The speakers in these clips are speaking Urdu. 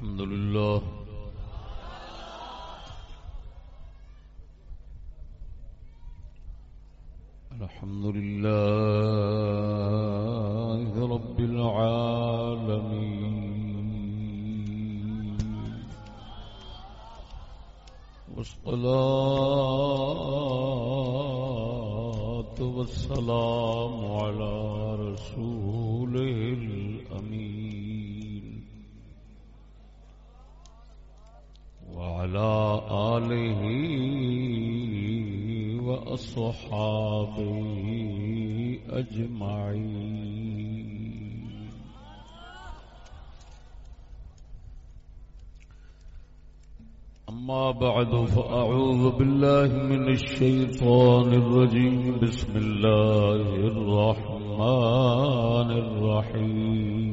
الحمد لله. الحمد لله رب العالمين. والصلاة والسلام على رسوله أجمعين أما بعد فأعوذ بالله من الشيطان الرجيم بسم الله الرحمن الرحيم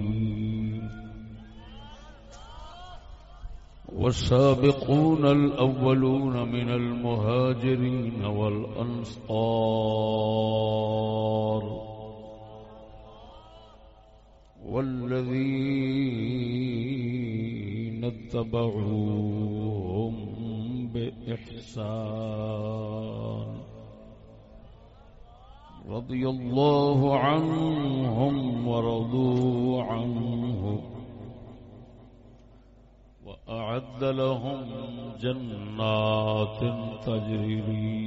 والسابقون الأولون من المهاجرين والأنصار واتبعوهم بإحسان. رضي الله عنهم ورضوا عنه وأعد لهم جنات تجري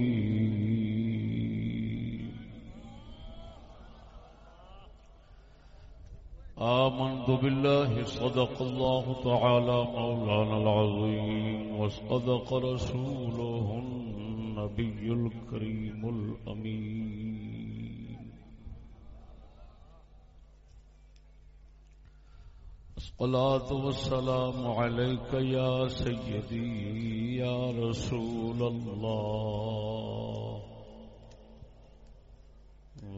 آمنت بالله صدق الله تعالى مولانا العظيم وصدق رسوله النبي الكريم الأمين. الصلاة والسلام عليك يا سيدي يا رسول الله.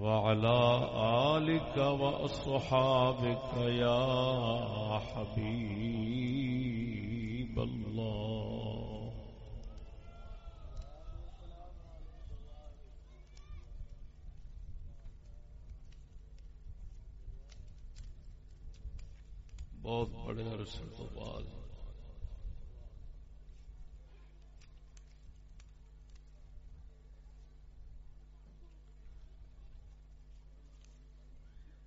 وعلى آلك وأصحابك يا حبيب الله. بہت بڑے عرصے تو بعد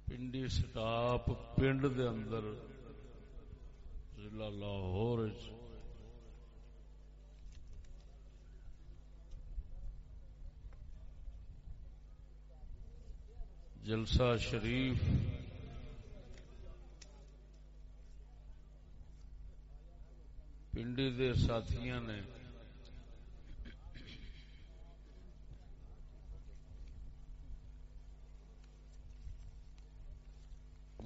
پنڈی سٹاپ پنڈ دے اندر ضلع لاہور جلسہ شریف پنڈی دے ساتھیاں نے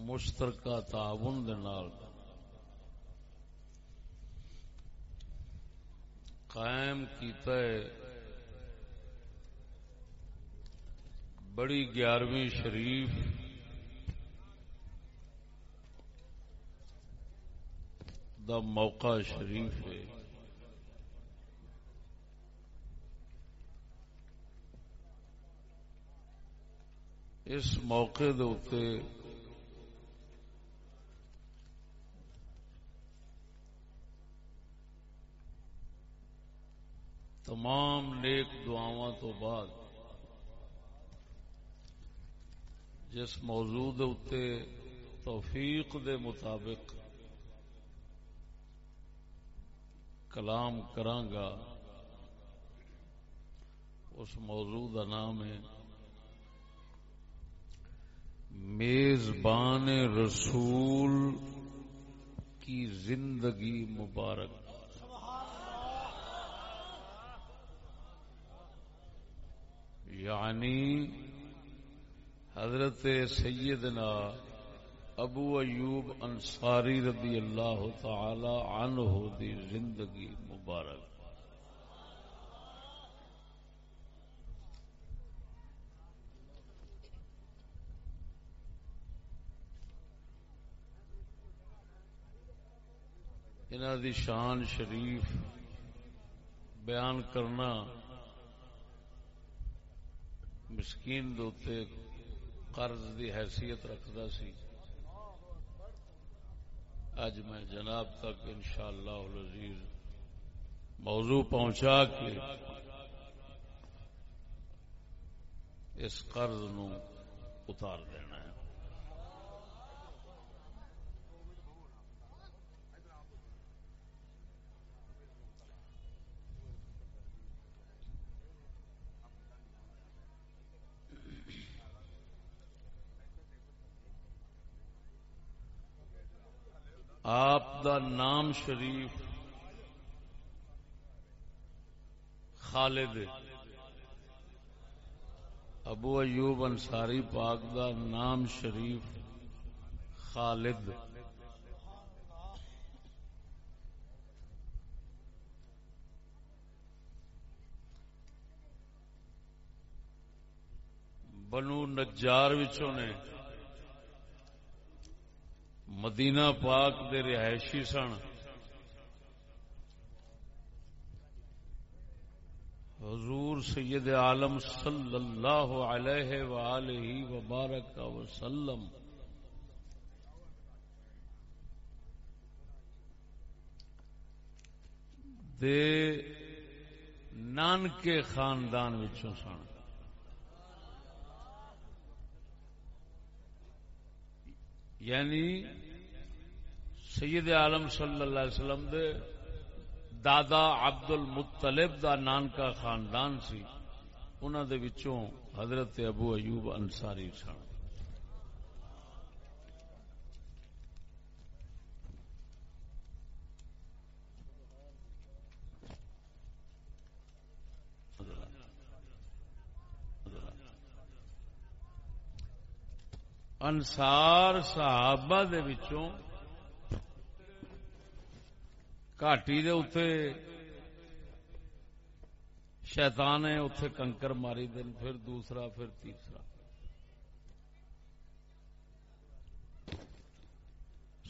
مشترکہ تعاون دے نال۔ قائم کیتا ہے۔ بڑی گیارہویں شریف۔ دا موقع شریف ہے۔ اس موقع دے اتے تمام نیک دعاواں تو بعد جس موضوع دے اتے توفیق دے مطابق کلام کرانگا، اس موضوع کا نام ہے میزبان رسول کی زندگی مبارک۔ یعنی حضرت سیدنا ابو ایوب انصاری رضی اللہ تعالی عنہ دی زندگی مبارک۔ انہوں دی شان شریف بیان کرنا مسکین دوتے قرض دی حیثیت رکھتا سی۔ اج میں جناب تک انشاءاللہ العزیز موضوع پہنچا کے اس قرض نو اتار دینا ہے۔ آپ دا نام شریف خالد ابو ایوب انصاری پاک دا نام شریف خالد۔ بنو نجار وچوں نے مدینہ پاک دے رہائشی سن۔ حضور سید عالم صلی اللہ علیہ وآلہ وبارک وسلم۔ دے نانکے خاندان وچوں سن۔ یعنی سید عالم صلی اللہ علیہ وسلم دے دادا عبد المطلب دا نانکا خاندان سی انہوں دے وچوں حضرت ابو ایوب انصاری سن۔ انسار صحابہ دے وچوں گھاٹی دے اتے شیطان ہے اتے کنکر ماری دن پھر دوسرا، پھر تیسرا۔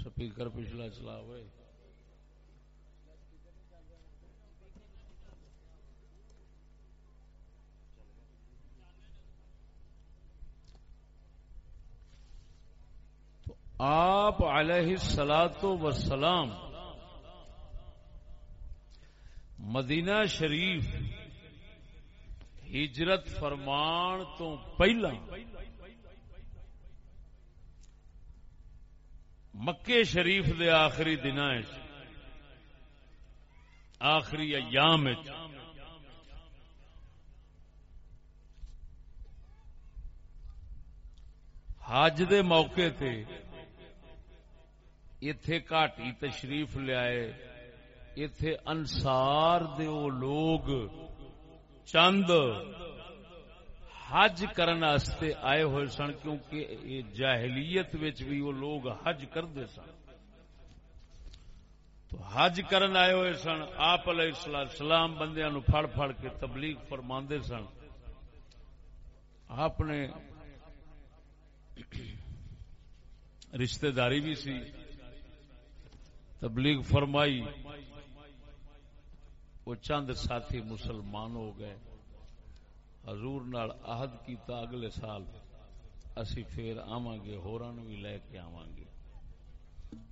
سپیکر پچھلا چلا ہوئے آپ علیہ سلاد وسلام مدینہ شریف ہجرت فرمان تو پہلا مکے شریف دے آخری دن آخری ایام حج دے موقع تے اتے گھاٹی تشریف لیا اتے انسار دو لوگ چند حج کرن آئے ہوئے سن کیونکہ جاہلیت بھی وہ لوگ حج کرتے سن۔ تو حج کرن آئے ہوئے سن، آپ علیہ السلام بندیا نو پھڑ پھڑ کے تبلیغ فرما سن۔ آپ نے رشتہ داری بھی سی تبلیغ فرمائی۔ وہ چند ساتھی مسلمان ہو گئے۔ حضور نال عہد کیتا اگلے سال۔ اسی پھر آواں گے ہورن بھی لے کے آواں گے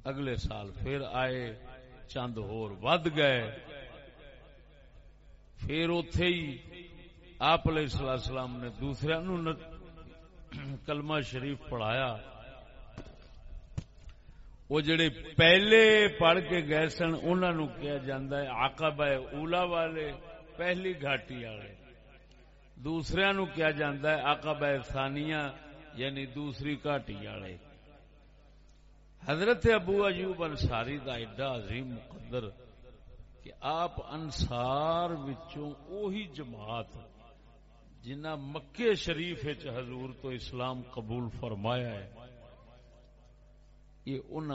اگلے سال پھر آئے، چند ہور ود گئے۔ پھر اتے ہی آپ علیہ السلام نے دوسرے نو کلمہ شریف پڑھایا۔ وہ جڑے پہلے پڑھ کے گئے سن انہوں کیا جاندہ ہے عقب ہے اولا والے، پہلی گھاٹی والے۔ دوسرے نو کیا جاندہ ہے عقب ہے ثانیہ یعنی دوسری گھاٹی والے۔ حضرت ابو ایوب انصاری دا ایڈا عظیم مقدر کہ آپ انصار وچوں اوہی جماعت جنہ مکے شریف حضور تو اسلام قبول فرمایا ہے۔ یہ ان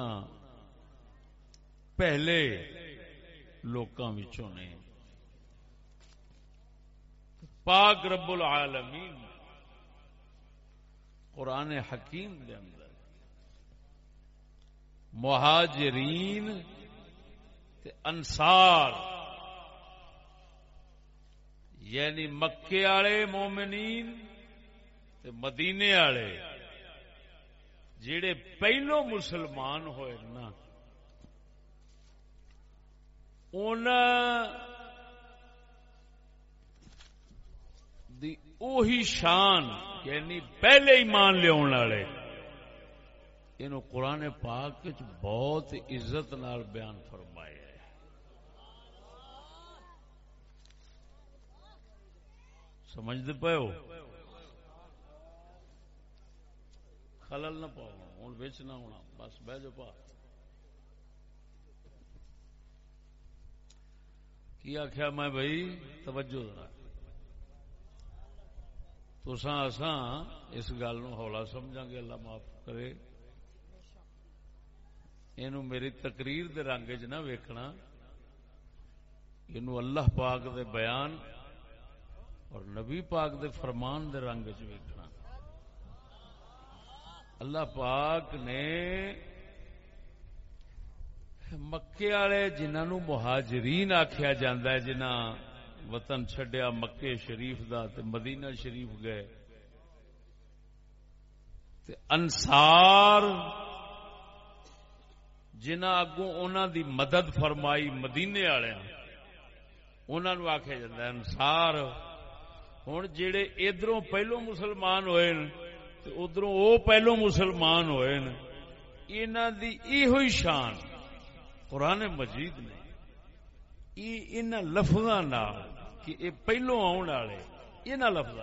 پہلے لوکاں وچوں نے۔ پاک رب العالمین قرآن حکیم دے اندر مہاجرین تے انصار یعنی مکے والے مومنین تے مدینے والے جڑے پہلو مسلمان ہوئے نا دی اوہی شان یعنی پہلے ایمان لیا والے یہ قرآن پاک بہت عزت نال بیان فرمایا ہے۔ سمجھتے پے ہو؟ خلل نہ پاؤ ہوں بچ نہ ہونا، بس بہ جو پا۔ کی آخیا میں بھائی؟ توجہ ذرا۔ تو اس گل ہولا سمجھا گے، اللہ معاف کرے۔ یہ میری تقریر دے رنگ چ نہ ویکھنا۔ یہ اللہ پاک دے بیان اور نبی پاک دے فرمان دے رنگ چ ویکھنا۔ اللہ پاک نے مکے والے جنہوں مہاجرین آخیا جا جنہ وطن چڈیا مکے شریف دا تے مدینہ شریف گئے۔ تے انسار جنہ اگوں انہوں دی مدد فرمائی مدینے والے انہوں آخیا جا انسار ہوں جڑے ادھروں پہلو مسلمان ہوئے ادھر وہ پہلو مسلمان ہوئے نا انہوں دی یہ شان قرآن مجید نے ان لفظ کہ یہ پہلو آن والے یہ لفظ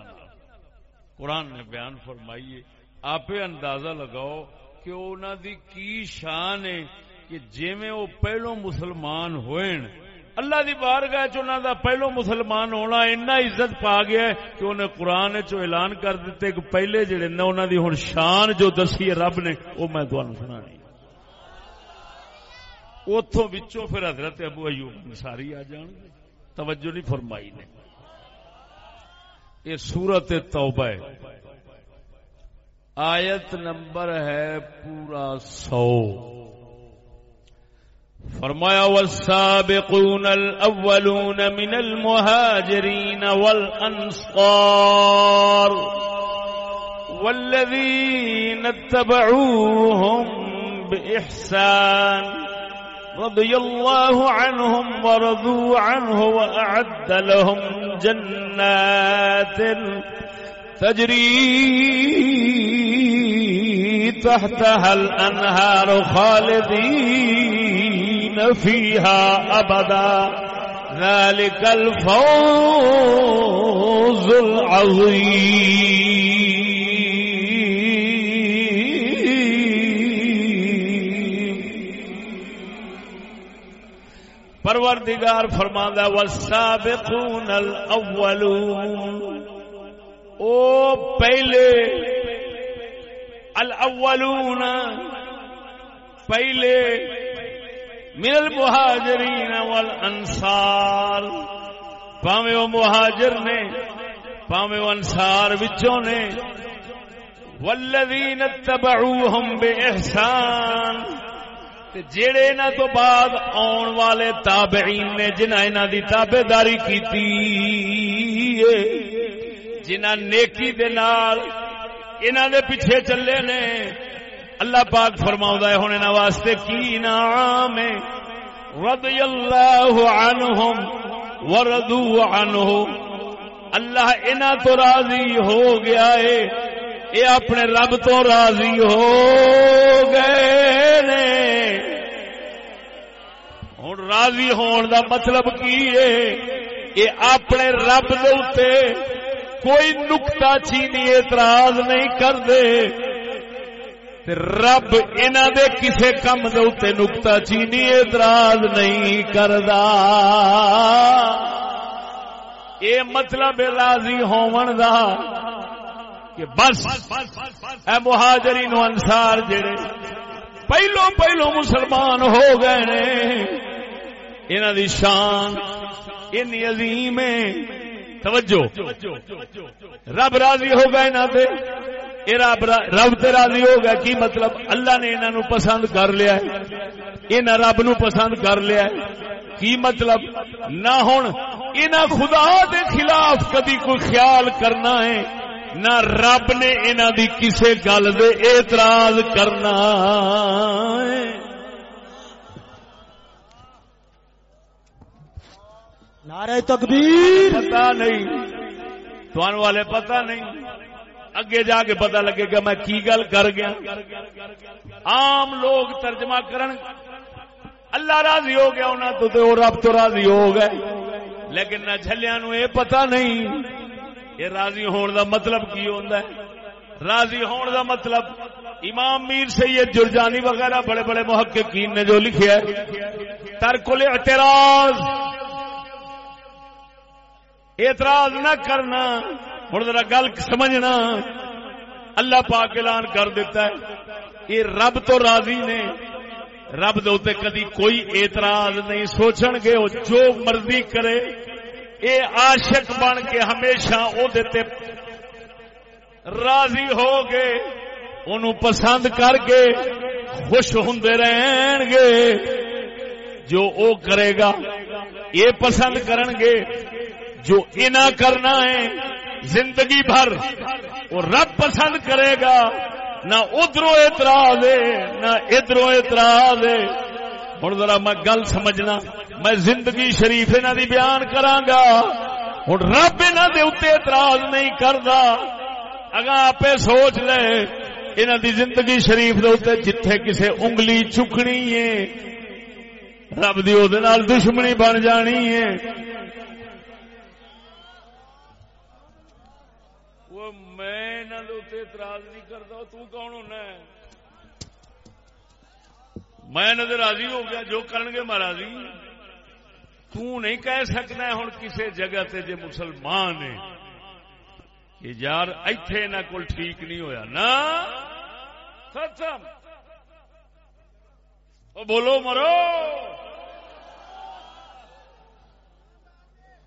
قرآن نے بیان فرمائیے آپ اندازہ لگاؤ کہ انہوں دی کی شان ہے کہ جی میں وہ پہلو مسلمان ہوئے اللہ دی بارگاہ چ دا پہلو مسلمان ہونا اتنا عزت پا گیا ہے کہ انہیں قرآن چ اعلان کر دیتے کہ پہلے جڑے نے انہوں دی ہن شان جو دسی ہے رب نے، وہ میں تمہیں سنانی اتوں بچوں پھر حضرت ابو ایوب انصاری آ جان گے۔ توجہ نہیں فرمائی نے۔ یہ سورت توبہ ہے۔ آیت نمبر ہے پورا سو۔ فرمایا، والسابقون الاولون من المهاجرين والانصار والذين اتبعوهم باحسان رضي الله عنهم ورضوا عنه وأعد لهم جنات تجري تحتها الأنهار خالدين فيها أبدا. ذلك الفوز العظيم. پروردگار فرماندا والسابقون الاولون او پہلے الاولون پہلے من المہاجرین والانصار پاویں او مہاجر نے، پاویں او انصار وچوں نے، والذین اتبعوهم باحسان جیڑے انہ تو بعد آن والے تابعین نے جنہ انہ دی تابع داری کی جنہ نیکی دے نال انہ دے پیچھے چلے نے اللہ پاک فرماؤں ہے ہونے نہ واسطے کی نام رضی اللہ عنہم وردو عنہم اللہ انہ تو راضی ہو گیا ہے یہ اپنے رب تو راضی ہو گئے نے۔ ہوں راضی ہون دا مطلب کی ہے؟ یہ اپنے رب دے کوئی نکتا چینی اعتراض نہیں کرتے رب انہ دے کسے کم دے نکتا چینی اعتراض نہیں کردا۔ یہ مطلب راضی ہون دا کہ بس، اے مہاجرین انسار جڑے پہلو پہلو مسلمان ہو گئے نے انہوں دی شان این عظیم ہے۔ توجہ، رب راضی ہو گئے نہ دے رب راضی ہو گیا کی مطلب؟ اللہ نے انہوں پسند کر لیا ہے۔ رب نو پسند کر لیا ہے۔ کی مطلب؟ نہ ہوں ان خدا دے خلاف کدی کوئی خیال کرنا ہے نہ رب نے انہوں دی کسے گل دے اعتراض کرنا ہے۔ نعرہ تکبیر۔ پتا نہیں۔ تو والے پتا نہیں۔ اگے جا کے پتا لگے گا میں کی گل کر گیا۔ عام لوگ ترجمہ کرن، اللہ راضی ہو گیا انہوں تو تو رب تو راضی ہو گئے۔ لیکن نہ جھلیا نو یہ پتا نہیں یہ راضی ہون دا مطلب کی ہوتا ہے۔ راضی ہون دا مطلب امام میر سید جرجانی وغیرہ بڑے بڑے محققین نے جو لکھے ترکل اعتراض اعتراض نہ کرنا ہوں ذرا گل سمجھنا۔ اللہ پاک اعلان کر دیتا ہے۔ یہ رب تو راضی نے۔ رب دے کدی کوئی اعتراض نہیں سوچن گے، وہ جو مرضی کرے۔ اے عاشق بن کے ہمیشہ او دیتے راضی ہو گئے ان پسند کر کے خوش ہوں رہن گے۔ جو او کرے گا یہ پسند کرن گے۔ جو انا کرنا ہے زندگی بھر وہ رب پسند کرے گا نہ ادھر اعتراض ہے، نہ ادھر اعتراض ہے۔ ہوں ذرا میں گل سمجھنا، میں زندگی شریف انہوں دی بیان گا ہوں رب انہوں دے اتنے اعتراض نہیں کرتا اگا آپ سوچ لے انہوں دی زندگی شریف دے اتنے جتھے کسے انگلی چکنی ہے، رب دی دشمنی بن جانی ہے۔ اعتراض نہیں کرتا، تو کون ہونا ہے؟ میں نظر راضی ہو گیا، جو کرن گے مہاراجی تو نہیں کہہ سکنا ہوں کسی جگہ تے جے مسلمان ہے کہ یار، ایتھے نہ کول ٹھیک نہیں ہویا۔ نا؟ ختم۔ او بولو مرو۔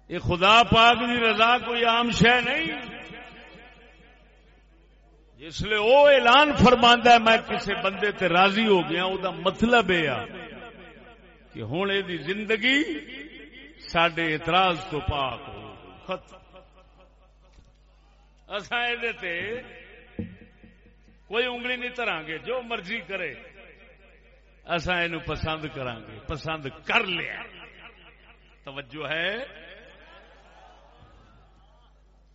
یہ خدا پاک دی رضا کوئی عام شہ نہیں۔ اس لیے وہ اعلان فرماندہ ہے، میں کسی بندے تے راضی ہو گیا وہ مطلب یہ کہ ہوں یہ زندگی سڈے اعتراض تو پاک ہو، ختم۔ اصا یہ کوئی انگلی نہیں ترا گے جو مرضی کرے اصا یہ پسند کران گے پسند کر لیا۔ توجہ ہے؟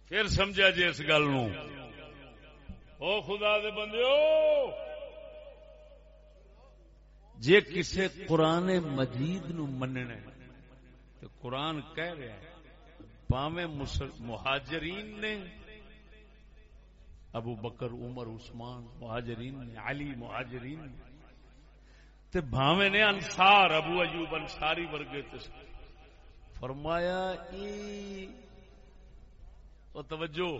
پھر سمجھا جی اس گل او خدا دے بندے جے کسے قرآن مجید نو مننا تو قرآن کہہ رہا ہے پاویں مہاجرین نے، ابو بکر، عمر، عثمان مہاجرین نے، علی مہاجرین نے، تے بھاویں نے انصار، ابو ایوب انصاری ورگے تے فرمایا، ای او توجہ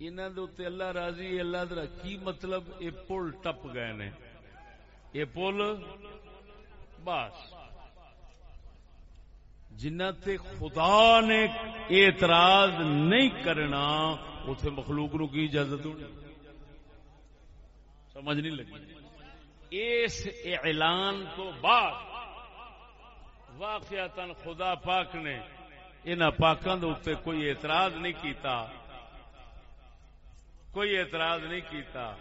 اللہ راضی اللہ درا کی مطلب؟ یہ پل ٹپ گئے نے۔ یہ پل؟ بس۔ جنہ تے خدا نے اعتراض نہیں کرنا اتے مخلوق نو کی اجازت ہونی؟ سمجھ نہیں لگی۔ اس اعلان تو بعد واقعات خدا پاک نے ان پاکوں کے اتنے کوئی اعتراض نہیں کیتا۔ کوئی اعتراض نہیں کیتا،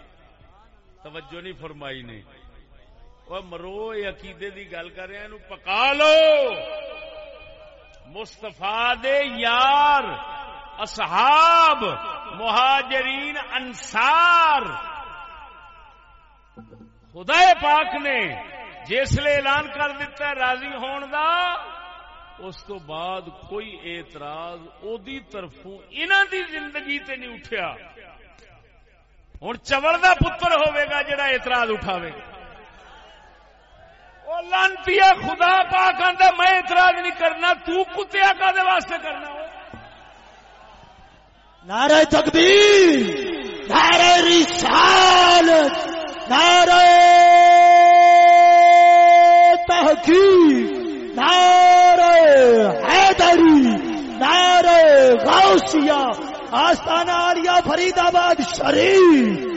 توجہ نہیں فرمائی نے۔ وہ مرو عقیدے دی گل کر رہے پکا لو۔ مستفا دے یار، اصحاب، مہاجرین، انصار۔ خدا پاک نے جسے اعلان کر دیتا ہے راضی ہون دا، اس تو بعد کوئی اعتراض او دی طرفوں انہاں دی زندگی تے نہیں اٹھیا۔ ہوں چوڑ کا پتر ہوا جا اعتراض اٹھاوے وہ لانتی خدا پاک آدھا میں اعتراض نہیں کرنا، تو کتیا کا واسطے کرنا؟ نعرہ تکبیر، نعرہ رسالت، نعرہ تحقیق، نعرہ حیدری، نعرہ غوثیہ آستانہ عالیہ فرید آباد، شریف۔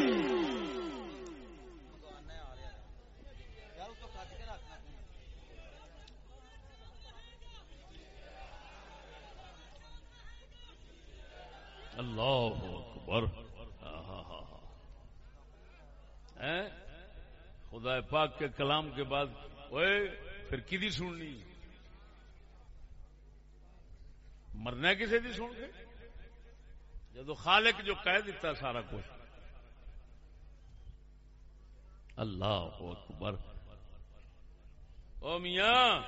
اللہ اکبر۔ خدا پاک کے کلام کے بعد، اوئے، پھر کدی سننی؟ مرنا کسی دی سن کے؟ جدو خالق جو کہہ دیتا سارا کچھ۔ اللہ اکبر۔ او میاں۔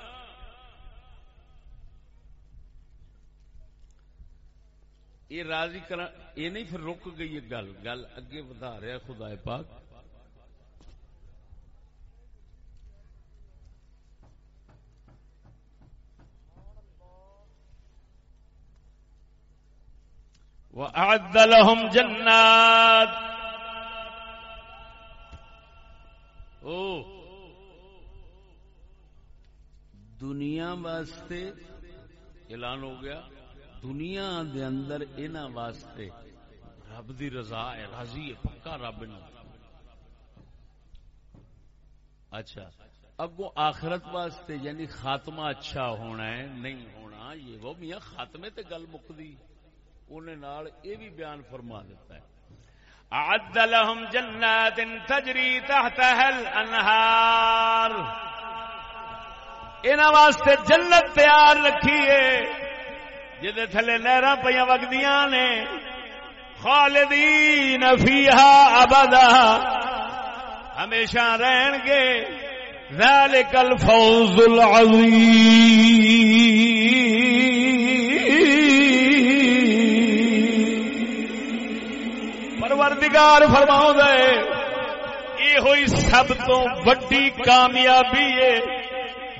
یہ راضی کرا یہ نہیں پھر رک گئی یہ گل۔ گل اگے بتا رہا خدا پاک۔ وأعد لهم جنات. او دنیا واسطے اعلان ہو گیا. دنیا دے اندر انہاں واسطے رب دی رضا ہے راضی ہے پکا رب نہ اچھا. اگو آخرت واسطے یعنی خاتمہ اچھا ہونا ہے نہیں ہونا یہ وہ میاں خاتمے تے گل مکدی انہیں نال یہ بھی بیان فرما دیتا ہے۔ اعد لهم جنات تجری تحتها الانہار۔ انہاں واسطے جنت تیار رکھی ہے جدے تھلے نہراں پیاں وگدیاں نے، خالدین فیہا ابدا۔ ہمیشہ رہن گے، ذالک الفوز العظیم۔ پروردگار فرماؤں دے یہ ہوئی سب تو وڈی کامیابی ہے۔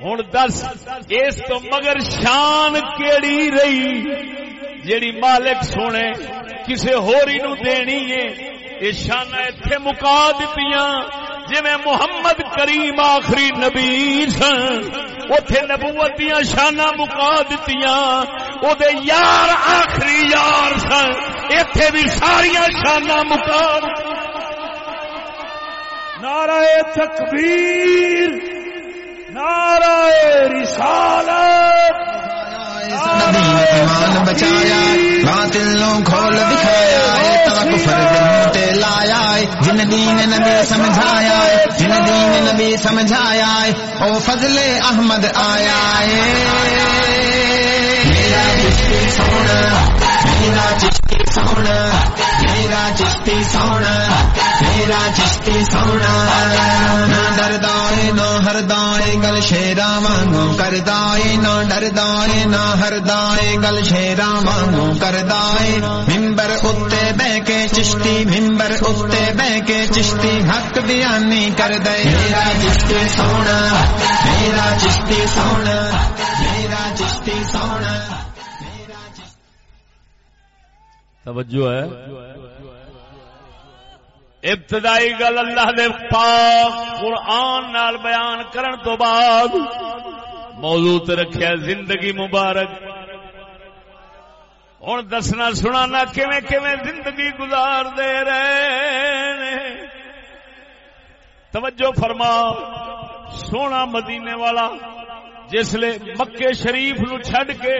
ہوں دس، اس تو مگر شان کیڑی رہی؟ جیڑی مالک سونے، کسے ہوری نو دینی ہے۔ یہ شان اتنے مکا دیتی جی محمد کریم آخری نبی سن اتے نبوت دیا شانہ مکا دیتی وہ یار آخری یار سن اتے بھی ساریا شانہ مکا نعرہ تکبیر نعرہ رسالت نے ایمان بچایا باطلوں کھول دکھایا ہے تاک فرد جن دین نبی سمجھایا ہے، جن دین نبی سمجھایا ہے، او فضل احمد آیا ہے۔ میرا سونا میرا چشتی سونا میرا چشتی سونا میرا چشتی سونا نہ ڈردائے نہ ہردائے گل شیرا وانگو کردائے نہ ڈردائے نہ ہردائے گل شیرا وانگو کردائے ممبر اتے بہ کے چشتی ممبر اتے بہ کے چشتی حق بیانی کر دے میرا چشتی سونا میرا چشتی سونا میرا چشتی سونا توجہ ہے۔ ابتدائی گل اللہ دے پاک قرآن نال بیان کرن تو بعد موضوع تے رکھیا زندگی مبارک۔ ہوں دسنا سنانا کیویں کیویں زندگی گزار دے رہے توجہ فرما، سونا مدینے والا جسلے مکے شریف نو چھڈ کے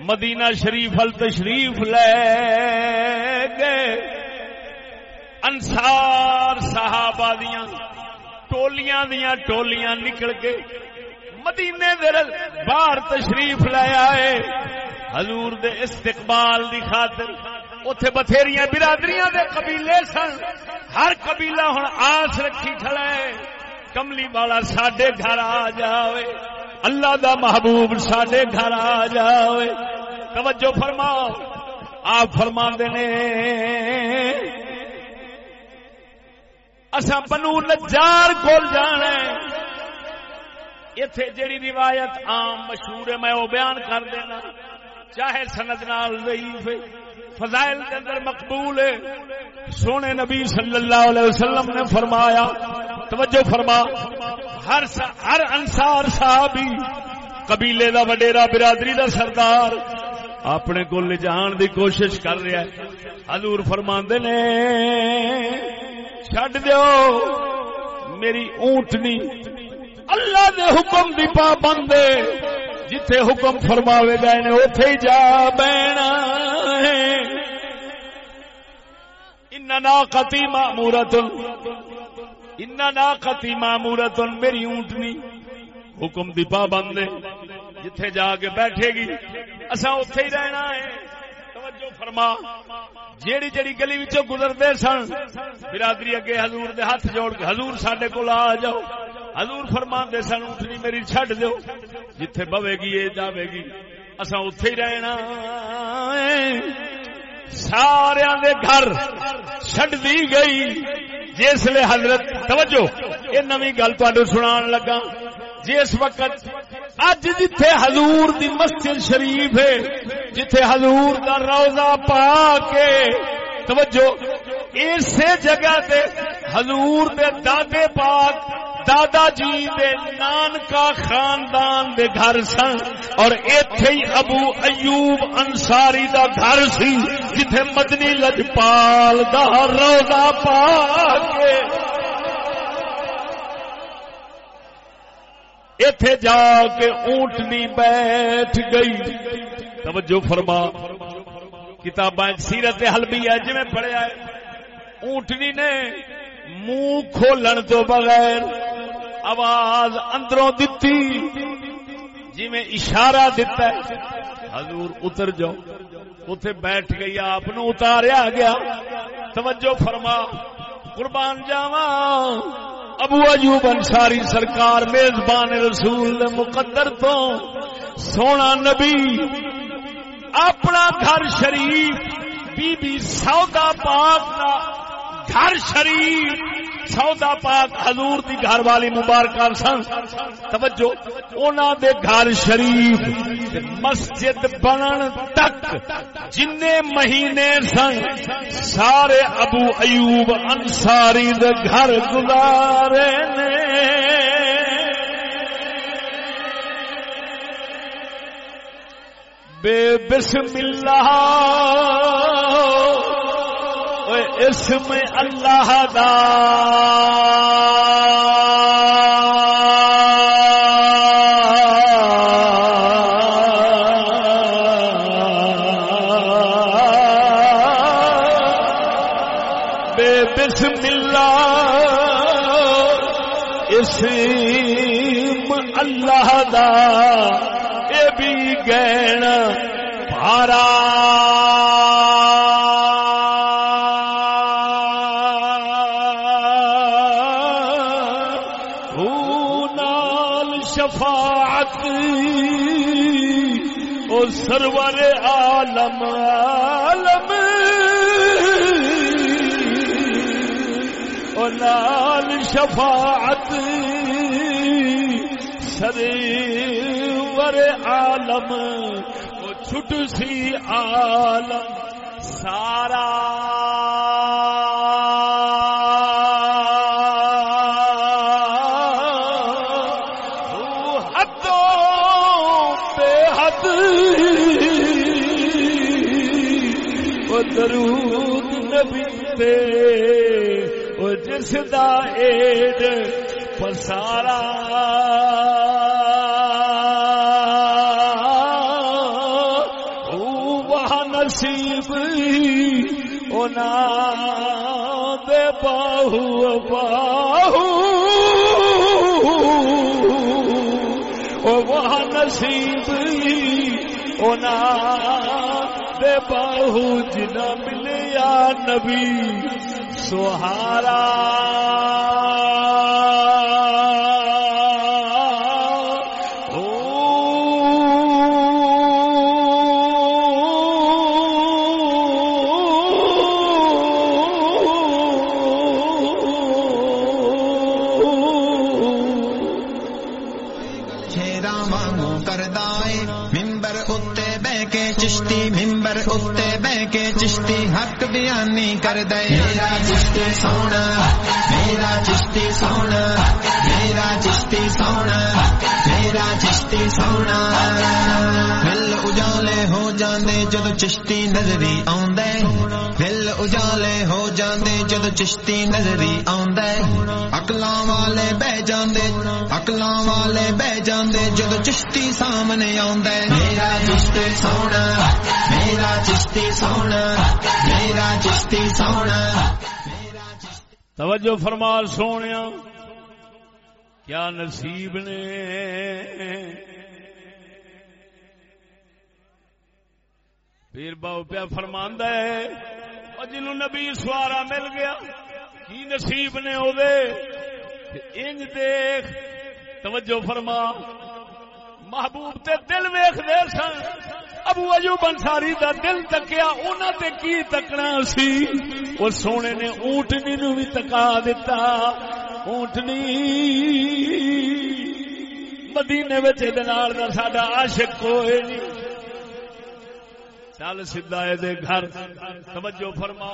مدینہ شریف ال تشریف لے گئے۔ انسار صحابہ دیاں، ٹولیاں دیاں، ٹولیاں نکل کے مدینے دے باہر تشریف لے آئے۔ حضور دے استقبال دی خاطر اتے بتھیریاں برادریاں دے قبیلے سن۔ ہر قبیلہ ہن آس رکھی کھڑا ہے۔ کملی والا ساڈے گھر آ جاوے۔ اللہ دا محبوب ساڈے گھر آ جاوے۔ توجہ فرماؤ۔ آپ فرما نے۔ اسا بنو نجار کول جانا اتے جیڑی روایت عام مشہور ہے، میں وہ بیان کر دینا۔ چاہے سند نال ضعیف فضائل کے اندر مقبول ہے۔ سونے نبی صلی اللہ علیہ وسلم نے فرمایا، توجہ فرما، ہر سا، ہر انصار صحابی، قبیلے دا وڈیرا برادری دا سردار اپنے کو لے جان دی کوشش کر رہا ہے۔ حضور فرماندے نے، چھڈ دیو، میری اونٹنی اللہ دے حکم دی پابند جتھے حکم فرماوے گئے نے، اوتھے ہی جا بینا ہے۔ ان ناقتی مامورت ان ناقتی مامورت میری اونٹنی حکم دی پابند جتھے جا کے بیٹھے گی اسا اوتھے ہی رہنا ہے۔ توجہ فرما۔ جیڑی جیڑی گلی وچوں گزرتے سن، برادری اگے حضور دے ہاتھ جوڑ کے حضور ساڈے کول آ جاؤ۔ حضور فرما دے سن، اٹھنی میری چھڈ دیو۔ جتھے بوے گی، اے جاوے گی۔ اسا اوتھے ہی رہنا سارے دے گھر چھڈ دی گئی۔ جس لے حضرت، توجہ یہ نوی گل تہاڈو سنان لگا۔ جس وقت اج جتھے حضور دی مسجد شریف ہے، جتھے حضور دا روزہ پا کے توجہ، اسی جگہ تے حضور دے دادے پاک، دادا جی دے نانکا خاندان دے گھر سن۔ اور ایتھے ہی ابو ایوب انصاری دا گھر سی، جتھے مدنی لجپال دا روزہ پا کے ایتھے جا کے اونٹنی بیٹھ گئی۔ توجہ فرما۔ کتاباں سیرت حلبی ہے جی میں پڑھیا ہے۔ اونٹنی نے منہ کھولن تو بغیر آواز اندروں دتی جی میں اشارہ دیتا ہے۔ حضور اتر جاؤ۔ اتے بیٹھ گئی، آپ اتاریا گیا۔ توجہ فرما۔ قربان جاوا ابو اجوب انصاری سرکار میزبان رسول مقدر تو سونا نبی اپنا گھر شریف بی بی سودا پاک کا گھر شریف سودا پاک حضور دی گھر والی مبارک سن۔ توجہ اونا دے گھر شریف مسجد بنن تک جن مہینے سن، سارے ابو ایوب انصاری دے گھر گزارے نے۔ بے بسم اللہ۔ اسم اللہ دا عالم او چھٹ سی عالم سارا۔ درود نبی تے او جس دا ایڈ پسارا۔ ہو باہو وہ نصیب اونا دے باہو جنا ملیا نبی سہارا حق کر دے میرا چشتی سونا میرا چشتی سونا میرا چشتی سونا میرا چشتی سونا اجالے ہو جاندے جد چشتی نظری آندے دل اجالے ہو جاندے جد چشتی نظری آندے اکلاں والے بہ جاندے اکلاں والے بہ جاندے جد چشتی سامنے آندے میرا چشتی سونا میرا چشتی سونا میرا چشتی سونا توجہ فرمال سونے کیا نصیب نے پیر باؤ پیا فرماندہ ہے اور جنہوں نبی سوارا مل گیا، کی نصیب نے او دے انج دیکھ، توجہ فرما، محبوب تے دل ویخ دے سن، ابو ایوب انصاری دا دل تکیا، انہاں تے کی تکنا سی؟ او سونے نے اونٹنی نو بھی تکا دیتا اونٹنی مدینے وچ دے نال دا ساڈا عاشق کوئی نہیں۔ چل سیدا دے گھر۔ توجہ فرما۔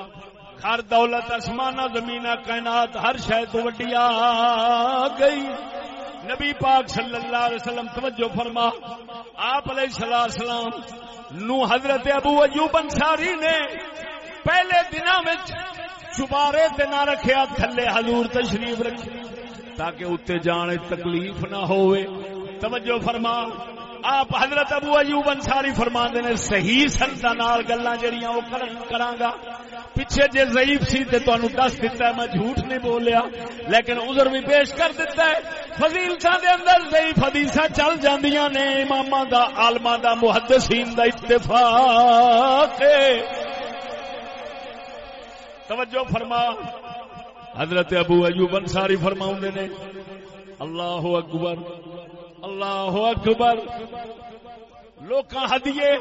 گھر دولت آسمان زمین کائنات، ہر شاید تو وڈی آ گئی۔ نبی پاک صلی اللہ علیہ وسلم، توجہ فرما۔ آپ علیہ الصلوۃ والسلام نو حضرت ابو ایوب انصاری نے پہلے دنوں میں چبارے تے نہ رکھیا تھلے حضور تشریف رکھی تاکہ اتنے جانے تکلیف نہ ہوئے۔ توجہ فرما۔ آپ حضرت ابو ایوب انصاری فرما نے صحیح سنتا نال گلا جڑیاں وہ کرانگا۔ پیچھے جے ضعیف سی تے تانوں دس دیتا ہے، میں جھوٹ نہیں بولیا، لیکن عذر بھی پیش کر دیتا ہے۔ فضیلتاں دے اندر ضعیف حدیثاں چل جاندیاں نے، اماماں دا، عالماں دا، محدثین دا اتفاق توجہ فرما۔ حضرت ابو ایوب انصاری فرماؤں نے، اللہ اکبر۔ اللہ اکبر۔ لوگ ہدیے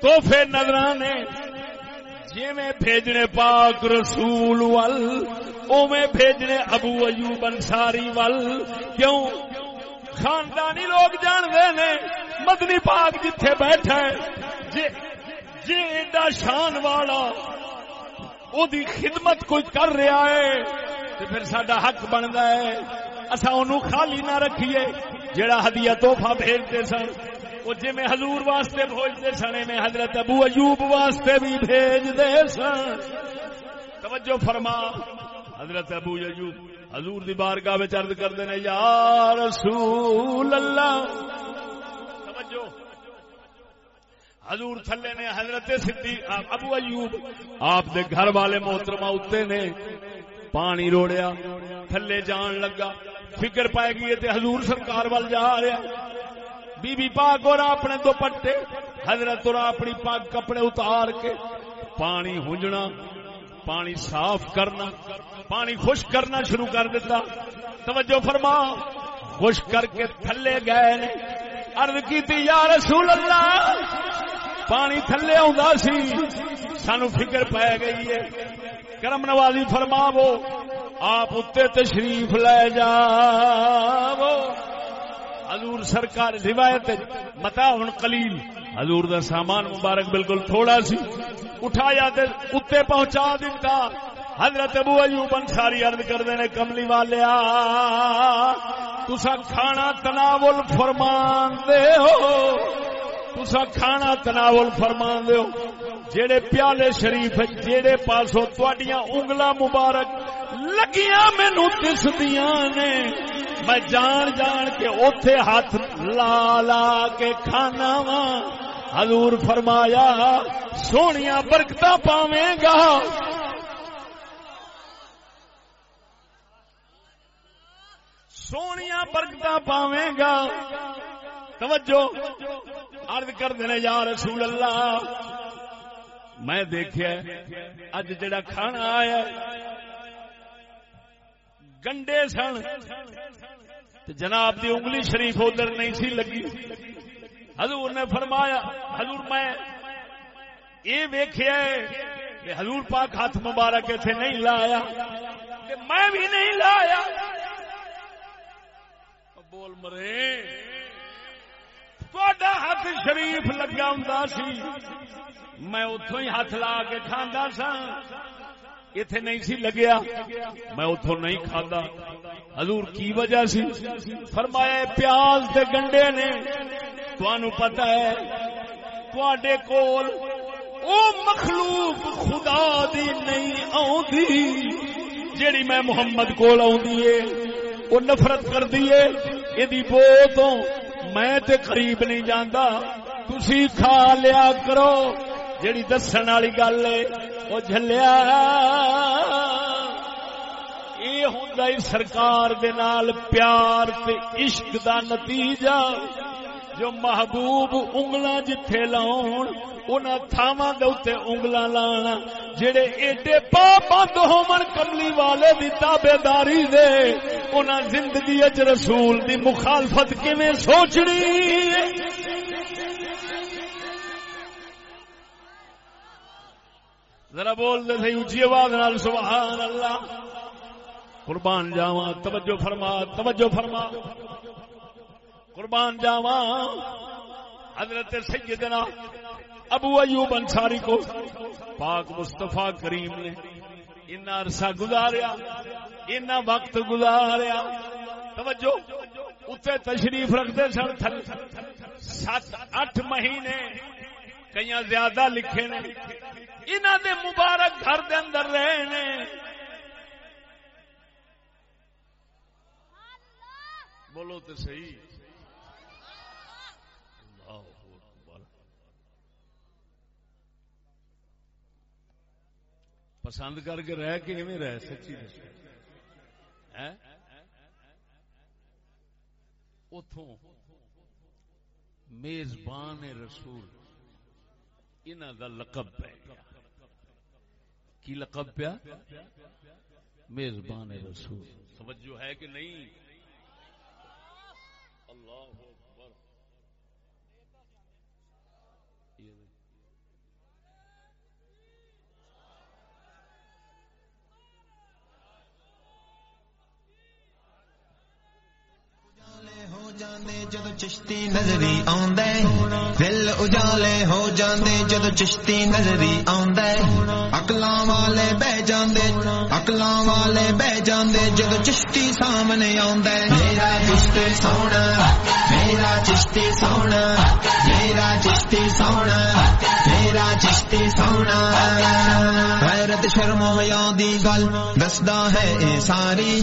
توحفے نظرانے جی میں بھیجنے پاک رسول ول او میں بھیجنے ابو ایوب انصاری ول۔ کیوں؟ خاندانی لوگ جان جانتے نے، مدنی پاک جتھے بیٹھا ہے جی جی ایڈا شان والا، او دی خدمت کوئی کر رہا ہے تو پھر سڈا حق بنتا ہے۔ اصا ان خالی نہ رکھیے۔ جڑا ہدیہ توحفہ بھیجتے سن، وہ جی میں حضور واسطے بھیجتے سن میں حضرت ابو ایوب واسطے بھی بھیجتے سن۔ توجہ فرما۔ حضرت ابو ایوب حضور دی بارگاہ میں عرض کرتے ہیں یا رسول اللہ۔ توجہ۔ حضور تھلے نے حضرت صدیق، ابو ایوب آپ دے گھر والے محترمہ اتنے نے پانی روڑیا، تھلے جان لگا۔ فکر پائے گئی تے حضور سرکار وال جا رہا بی بی پاک اور اپنے دوپٹے، حضرت اور اپنی پاک کپڑے اتار کے پانی ہنجنا پانی صاف کرنا، پانی خوش کرنا شروع کر دیتا۔ توجہ فرما خوش کر کے تھلے گئے نے۔ عرض کی یا رسول اللہ، پانی تھلے آ سی۔ سانو فکر پی گئی ہے۔ کرم نوازی فرماو آپ اتنے تشریف لے جا حضور سرکار روایت متا ہوں کلیل حضور دا سامان مبارک بالکل تھوڑا سی۔ اٹھایا اتنے پہنچا دیتا حضرت ابو ایوب انصاری عرض کردے نے، کملی والیا تسا کھانا تناول فرمان دے ہو۔ تسا کھانا تناول فرمان دے ہو۔ جیڑے پیالے شریف جیڑے پاسوں تواڈیاں انگلا مبارک لگیاں مینو دسدیاں نے۔ میں جان جان کے اوتھے ہاتھ لا لا کے کھانا وا حضور فرمایا، سونیاں برکت پاویں گا۔ سونیاں برکت پاویں گا۔ توجہ۔ عرض کر دینے یا رسول اللہ، میں دیکھا اج جڑا کھانا آیا گنڈے سن۔ جناب دی انگلی شریف ادھر نہیں سی لگی۔ حضور نے فرمایا، حضور میں یہ ویخیا کہ حضور پاک ہاتھ مبارک اتنے نہیں لایا۔ میں بھی نہیں لایا۔ بول مرے۔ تھوڑا ہاتھ شریف لگا ہوں سی۔ میں اتوں ہی ہاتھ لا کے کھانا سا اتے نہیں سی لگیا۔ میں اتوں نہیں کھانا حضور کی وجہ سی؟ فرمایا پیاز تے گنڈے نے تھانو پتا ہے، تواڈے کول او مخلوق خدا دی نہیں آوندی، جیڑی میں محمد کول آوندی ہے او نفرت کر دیے ایدی بو تو میں تے قریب نہیں جاندا۔ تسی کھا لیا کرو۔ جیڑی دسن والی گل ہے او جھلیا۔ یہ ہوں سرکار دے نال پیار تے عشق دا نتیجہ۔ جو محبوب انگلا جتھے لاؤن، انہاں تھاواں دے اوتے لانا جڑے ایڈے پابند ہومن کملی والے دی تابعداری دے، انہاں زندگی اچ رسول دی مخالفت کیویں سوچنی؟ ذرا بول دے سی اونچی آواز نال، سبحان اللہ۔ قربان جاواں، توجہ فرما توجہ فرما۔ قربان جاواں، حضرت سیدنا ابو ایوب انصاری کو پاک مصطفیٰ کریم نے اتنا عرصہ گزاریا اتنا وقت گزاریا۔ توجہ اتنے تشریف رکھتے سن سات، اٹھ مہینے کئی زیادہ لکھے نے۔ انہوں دے مبارک گھر دے اندر رہے نے۔ بولو تو صحیح۔ پسند کر کے رہ کے ایویں رہ سچی اتوں میزبان رسول انہ دا لقب پہ گیا۔ کی لقب پیا؟ میزبان رسول۔ توجہ ہے کہ نہیں؟ اللہ اکبر ہو جاندے جدو چشتی نظری آندے دل اجالے ہو جاندے جدو چشتی نظری آندے والے بہ جاندے والے بہ جاندے جدو چشتی سامنے میرا چشتی سونا میرا چشتی سونا میرا چشتی سونا میرا چشتی سونا غیرت شرم حیا دی گل دسدا ہے اے ساری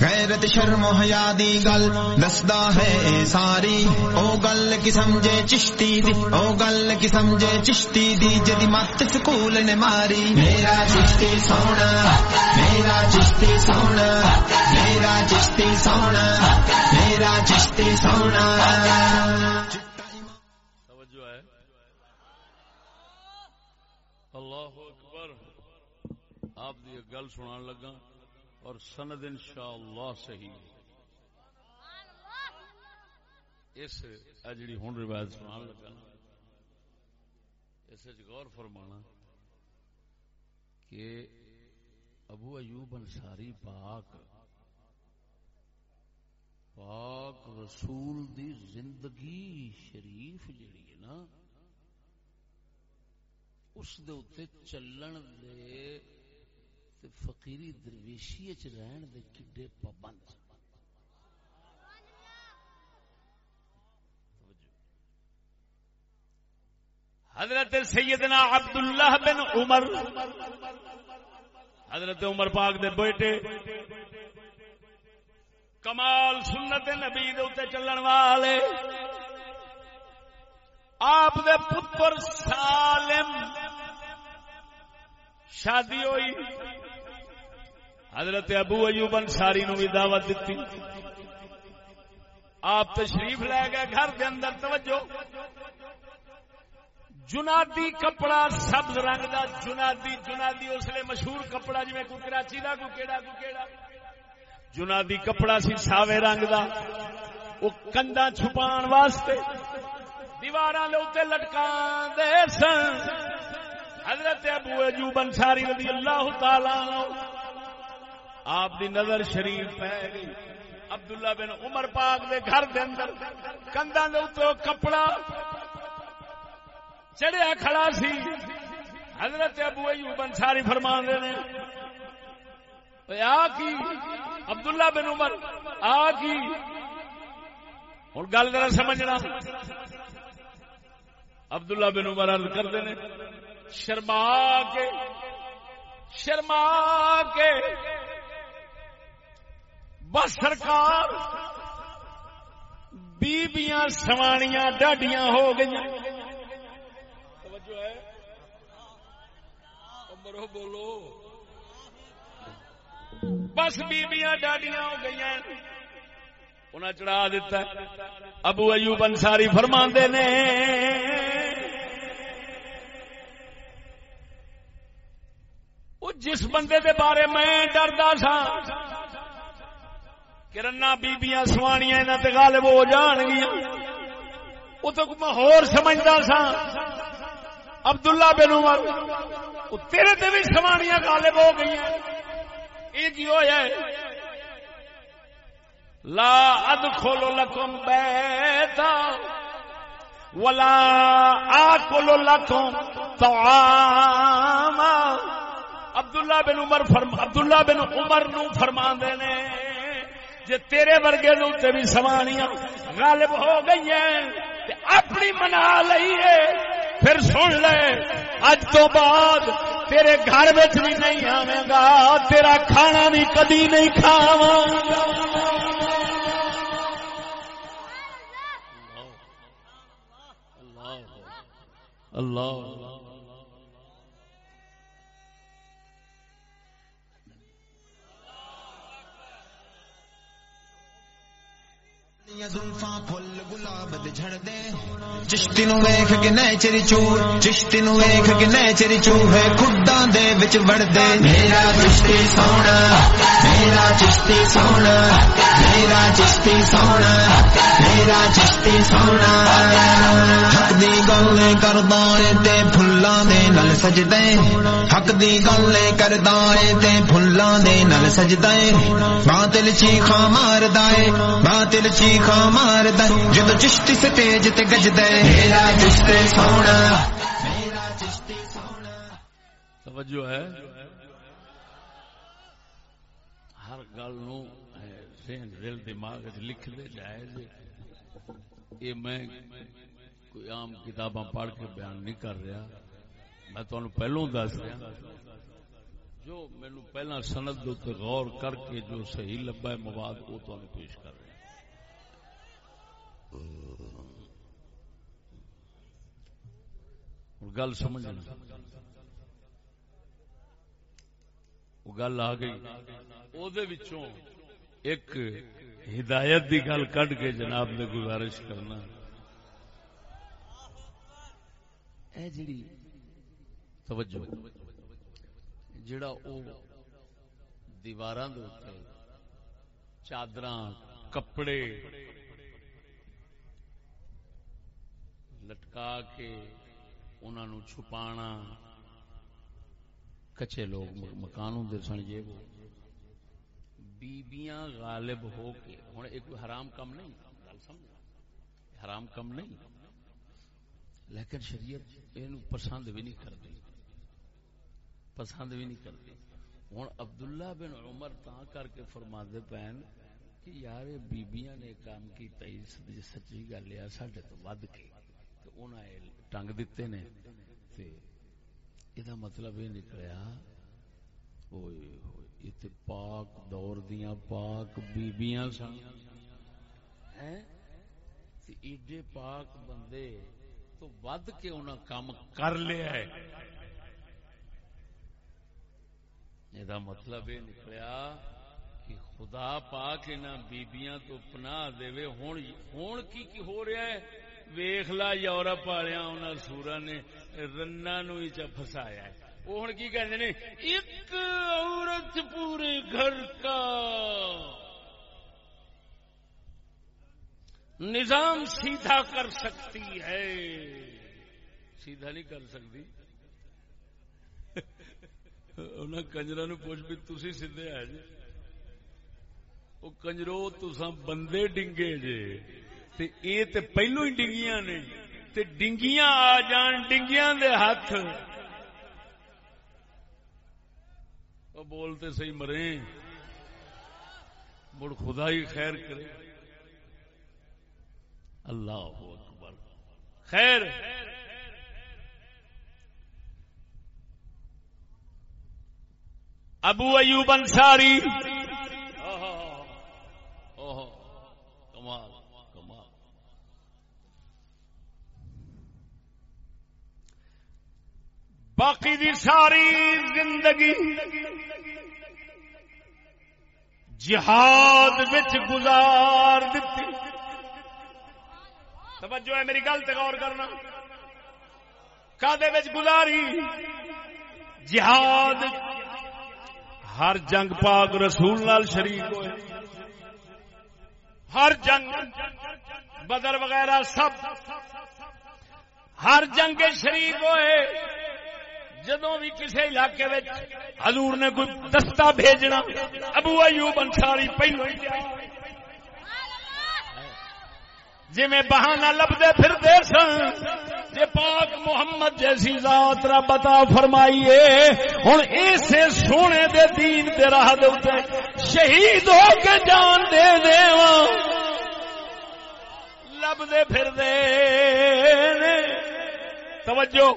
غیرت شرم حیا دی گل دسدا ہے ساری۔ او گل کی سمجھے چشتی دی، او گل کی سمجھے چشتی دی۔ جدی مت سکول نے ماری۔ میرا چشتی سونا، میرا چشتی سونا، میرا چشتی سونا، میرا چشتی سونا۔ توجہ ہے۔ اللہ اکبر۔ آپ دی گل سنان لگا اور سند انشاءاللہ صحیح ہے۔ اس اے جڑی ہن روایت سنان لگا اس غور فرمانا کہ ابو ایوب انصاری پاک پاک رسول دی زندگی شریف جڑی ہے نا، اس دے اتے چلن دے تے فقیری درویشی اچ رہن دے کڈے پابند۔ حضرت سیدنا عبداللہ بن عمر، حضرت عمر پاک دے بیٹے، کمال سنت نبی دے چلن والے، آپ دے پتر سالم، شادی ہوئی، حضرت ابو ایوب انصاری نو بھی دعوت دیتی آپ تشریف لے گئے، گھر دے اندر توجہ۔ جنادی کپڑا سبز رنگ دا، جنادی جنادی اس لیے مشہور کپڑا جی کوئی کراچی دا، کوئی کیڑا کوئی کیڑا۔ جنادی کپڑا سی ساوے رنگ دا وہ کندا چھپان واسطے دیوار لٹکان دے سن۔ حضرت ابو ایوب انصاری رضی اللہ تعالی آپ دی نظر شریف پہ گئی۔ عبداللہ بن عمر پاک دے گھر دے اندر کنداں دے اوتے کپڑا چڑھیا کھڑا سی، حضرت ابو ایوب انصاری فرمان دے نے آ کی، عبداللہ بن عمر، آ کی۔ ہوں گل ذرا سمجھنا۔ عبداللہ بن عمر عرض کرتے ہیں شرما کے شرما کے، بس سرکار، بیبیاں سوانیاں ڈاڈیاں ہو گئی بولو۔ بس بیبیاں ڈاڈیاں ہو گئی انہیں چڑھا دیتا ہے۔ ابو ایوب انصاری فرما نے۔ وہ جس بندے دے بارے میں ڈردا سا، کرنا بیبیاں سوانیاں انہوں تے غالب ہو جان گیا وہ تو میں ہور سمجھدا سا۔ عبداللہ بن عمر تیرے تے بھی سوانیاں غالب ہو گئی ہیں۔ یہ کی ہوا ہے؟ لا ادخل لکم بیتا ولا آکل لکم طعاما۔ عبداللہ بن عمر فرما عبداللہ بن عمر نو فرما دے نے جے تیرے ورگے نو تے بھی سوانیاں غالب ہو گئی ہیں، تے اپنی منا لئیے۔ پھر سن لے، اج تو بعد تیرے گھر بچ بھی نہیں آوے گا تیرا کھانا بھی کدی نہیں کھاواں۔ اللہ۔ چشتی نو ویخ کے نئے چری چور، چشتی نو ویخ کے نئے چری چوہے دے وچ وڑ دے میرا چشتی سونا، میرا چشتی سونا، میرا چشتی سونا، میرا چشتی سونا۔ حق دی گلے کردا اے تے پھلاں دے نال سجدے حق دی گلے کردا اے تے پھلاں دے نال سجدے باطل چیخاں ماردا اے باطل ماردا جد چشتی سے تیج تے گجدے میرا چشتی سونا میرا چشتی سونا۔ توجہ ہے۔ ہر گل نو ذہن، دل، دماغ لکھ دے جائے جے۔ یہ میں کوئی عام کتاباں پڑھ کے بیان نہیں کر رہا۔ میں تمہیں پہلوں دس رہا۔ جو مینو پہلا سند دے غور کر کے جو صحیح لبا ہے مواد وہ تمہیں پیش کر گل سمجھ وہ گل آ گئی۔ او ایک ہدایت دی گل کڈ کے جناب نے گزارش کرنا۔ اے جڑی توجہ جڑا او دیواراں دے اوپر چادراں، کپڑے لٹکا کے انہوں نے چھپانا۔ کچے لوگ مکان ہوں سن یہ وہ۔ بیبیاں غالب ہو کے۔ ہوں ایک حرام کم نہیں، گل سمجھ حرام کم نہیں۔ لیکن شریعت یہ پسند بھی نہیں کرتی پسند بھی نہیں کرتی ہوں عبداللہ بن عمر تا کر کے فرما دے پین کہ یار بیبیاں نے کام کی سچی گل ہے سڈے تو ود کے۔ ٹنگ دیتے نے یہ مطلب یہ نکلیا پاک دور دیا پاک بیبیاں سن ایڈے پاک بندے تو ود کے انہیں کام کر لیا ہے یہ مطلب یہ نکلیا کہ خدا پاک انہوں بیبیاں تو پناہ دے ہوں کی ہو رہا ہے ویخ لا یورپ والیا ان سورا نے رنا نو ہی فسایا وہ ہوں کی کہتے ہیں ایک عورت پورے گھر کا نظام سیدھا کر سکتی ہے سیدھا نہیں کر سکتی انہیں کنجرا نو پوچھ بھی تھی سیدھے آئے جی وہ کنجرو تسا بندے ڈنگے جے تے اے تے پہلو ہی ڈنگیاں نے۔ تے ڈنگیاں آ جان ڈنگیاں دے ہاتھ۔ بولتے صحیح مرے۔ مڑ خدا ہی خیر کرے۔ اللہ اکبر۔ خیر۔ ابو ایوب انصاری۔ باقی دی ساری زندگی جہاد وچ گزار دیتی توجہ ہے میری گل غور کرنا۔ کادے وچ گزاری؟ جہاد۔ ہر جنگ پاک رسول نال شریک ہوئے۔ ہر جنگ، بدر وغیرہ سب۔ ہر جنگ شریک ہوئے۔ جدو بھی کسی علاقے حضور نے کوئی دستہ بھیجنا، ابو ایوب انصاری پہلو ہی جی میں بہانہ لبدے پھرتے سن جی پاک محمد جیسی ذات رب عطا فرمائیے۔ ہن اسے سونے دے دین دے راہ دے اوتے شہید ہو کے جان دے دیواں لبدے پھردے نے۔ توجہ۔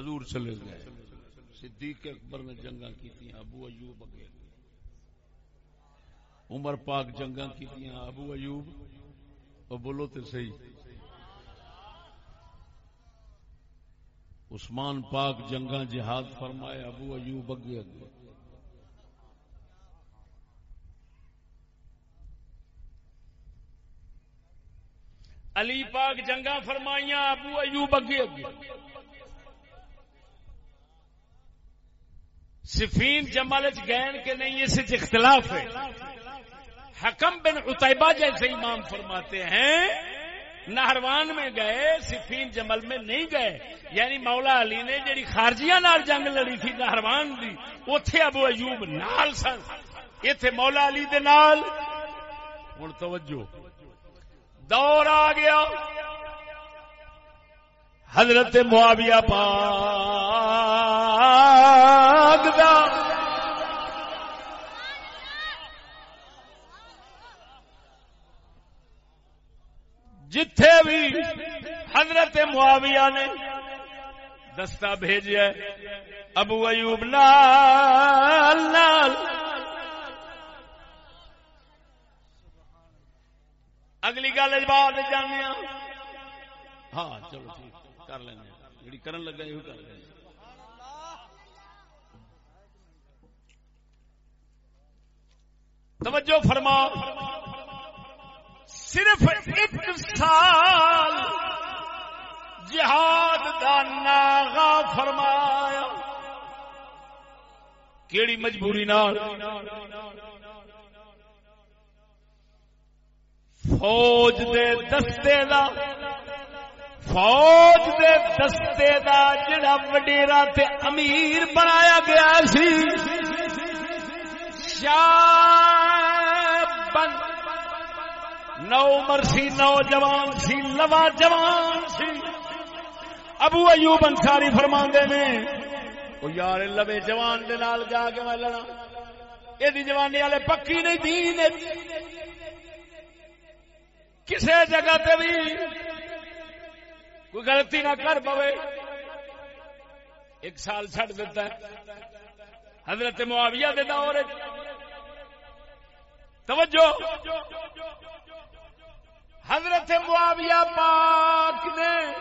حضور چلے گئے صدیق اکبر نے جنگا کی ابو ایوب اگے۔ عمر پاک جنگا کی ابو ایوب اور بولو تو صحیح۔ عثمان پاک جنگا جہاد فرمائے، ابو ایوب اگے اگے۔ علی پاک جنگا فرمائیاں، ابو ایوب اگے اگے۔ سفین جمل گئن کے نہیں، اس اختلاف ہے۔ حکم بن اتبا جیسے امام فرماتے ہیں، نہروان میں گئے سفین جمل میں نہیں گئے۔ یعنی مولا علی نے جی خارجیاں نال جنگ لڑی تھی، نہروان دی اتے ابو ایوب نال سن۔ اتے مولا علی دے نال۔ ہوں توجہ۔ دور آ گیا۔ حضرت معاویہ پاک دا جتھے بھی حضرت معاویہ نے دستہ بھیجا ابو ایوب لال لال۔ اگلی گل بعد جانے ہاں چلو ٹھیک، کر لینا جی کرن لگا یہ کر لیں توجہ فرما۔ صرف ایک سال جہاد دا ناغا فرمایا۔ کیڑی مجبوری نال؟ فوج دے دستے دا، فوج دے دستے دا جڑا وڈیرا تے امیر بنایا گیا سی شابن نو مرسی نوجوان سی لوا جوان سی۔ ابو ایوب انصاری فرما نے وہ یار، لوے جوان دے نال جا کے میں لڑا یہ جوانی والے پکی نہیں، دین کسی جگہ تے بھی کوئی غلطی نہ کر پوے۔ ایک سال چڑ دیتا ہے۔ حضرت معاویہ دے دور توجہ۔ حضرت معاویہ پاک نے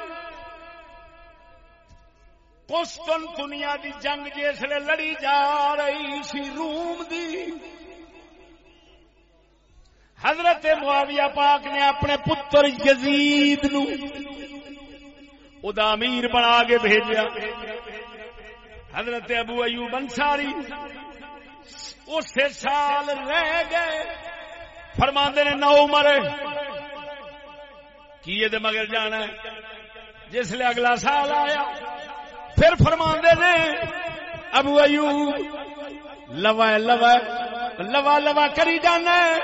قسطن دنیا دی جنگ جسے لڑی جا رہی سی روم دی۔ حضرت معاویہ پاک نے اپنے پتر یزید نو ادا امیر بنا کے بھیجا حضرت ابو ایوب انصاری اس سال رہ گئے۔ فرما نے نو مرے۔ کی یہ مگر جانا ہے۔ جس لیے اگلا سال آیا، پھر فرما نے، ابو ایوب، لوا لوا لوا لوا کری جانا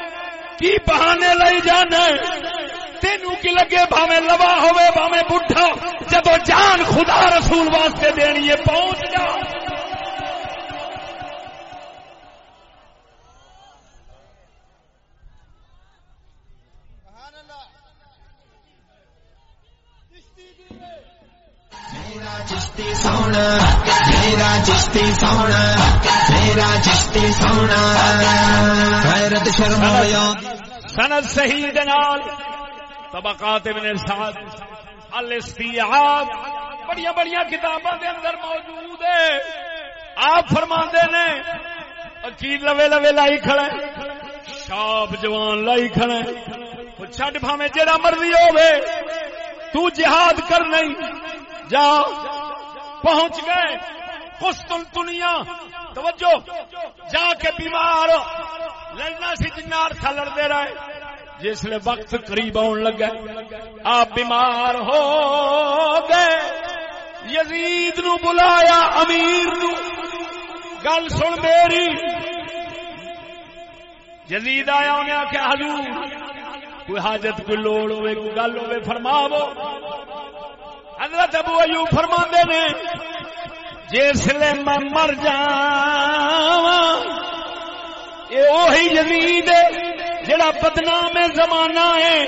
کی بہانے لائی جانا تینو کی لگے بھاوے لوا ہوئے بھاوے بڈھا۔ جب جان خدا رسول واسطے دینی ہے، پہنچ جا۔ چشتی سونا میرا چشتی سونا میرا چشتی سونا غیرت شرم سند صحیح دنال طبقات ابن سعد، الاستیعاب بڑی بڑی کتاباں دے اندر موجود ہے۔ آپ فرما نے، عقید لوے لوے لائی کھڑے شاپ جوان لائی کھڑے چھڈ بھاوے جہاں مرضی ہوے تو جہاد کر نہیں جا پہنچ گئے۔ قسطن دنیا، توجہ، جا کے بیمار لڑنا سی جنار تھا، لڑتے رہے۔ جس نے وقت قریب آن لگا، آپ بیمار ہو گئے۔ یزید نو بلایا، امیر نو۔ گل سن میری۔ یزید آیا انہیں آخیا حضور، کوئی حاجت، کوئی لوڑ ہوئے، کوئی گل ہوئے فرماو حضرت ابو ایوب فرما نے جسے میں مر جا یہ یزید جڑا بدنام زمانہ ہے،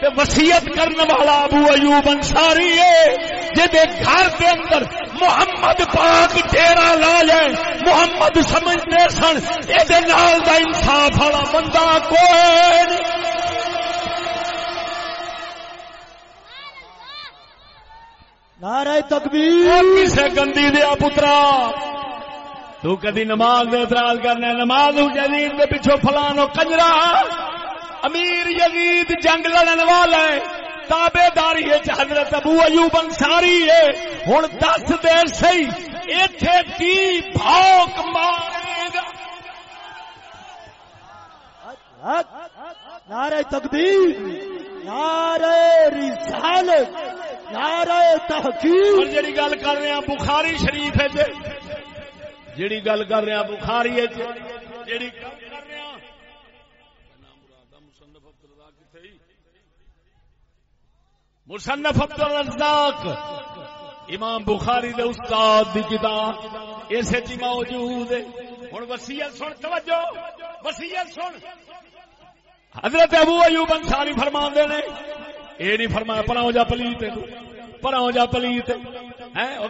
تے وسیعت کرنے والا ابو ایوب انصاری ہے جہد گھر کے اندر محمد پاک ڈیرا لا جائے محمد سمجھتے سن یہ انصاف والا بندہ کوئی نہیں نعرہ تکبیر. کسے گندی دیا پترا. تو کدی نماز دے اعتراض کرنا نماز جدید دے پیچھو فلانو کنجرا. امیر یزید جنگ لڑن والا ہے تابے داری حضرت ابو ایوب انصاری ہے۔ ہوں دس دیر سی ایتھے کی بھوک مارے گا۔ نعرہ تکبیر نعرہ رسالت۔ نعرہ تحقیق. اور جڑی گل کر رہے ہیں بخاری شریف ہے جی، جڑی گل کر رہے ہیں بخاری ہے جی، جڑی مصنف عبد الرزاق امام بخاری دے استاد دی کتاب، اسے چ موجود ہے۔ ہن وصیت سن، توجہ، وصیت سن۔ حضرت ابو ایوب انصاری فرماندے نے اے نہیں فرمایا پرا ہو جا پلیت۔ پرا ہو جا پلیت۔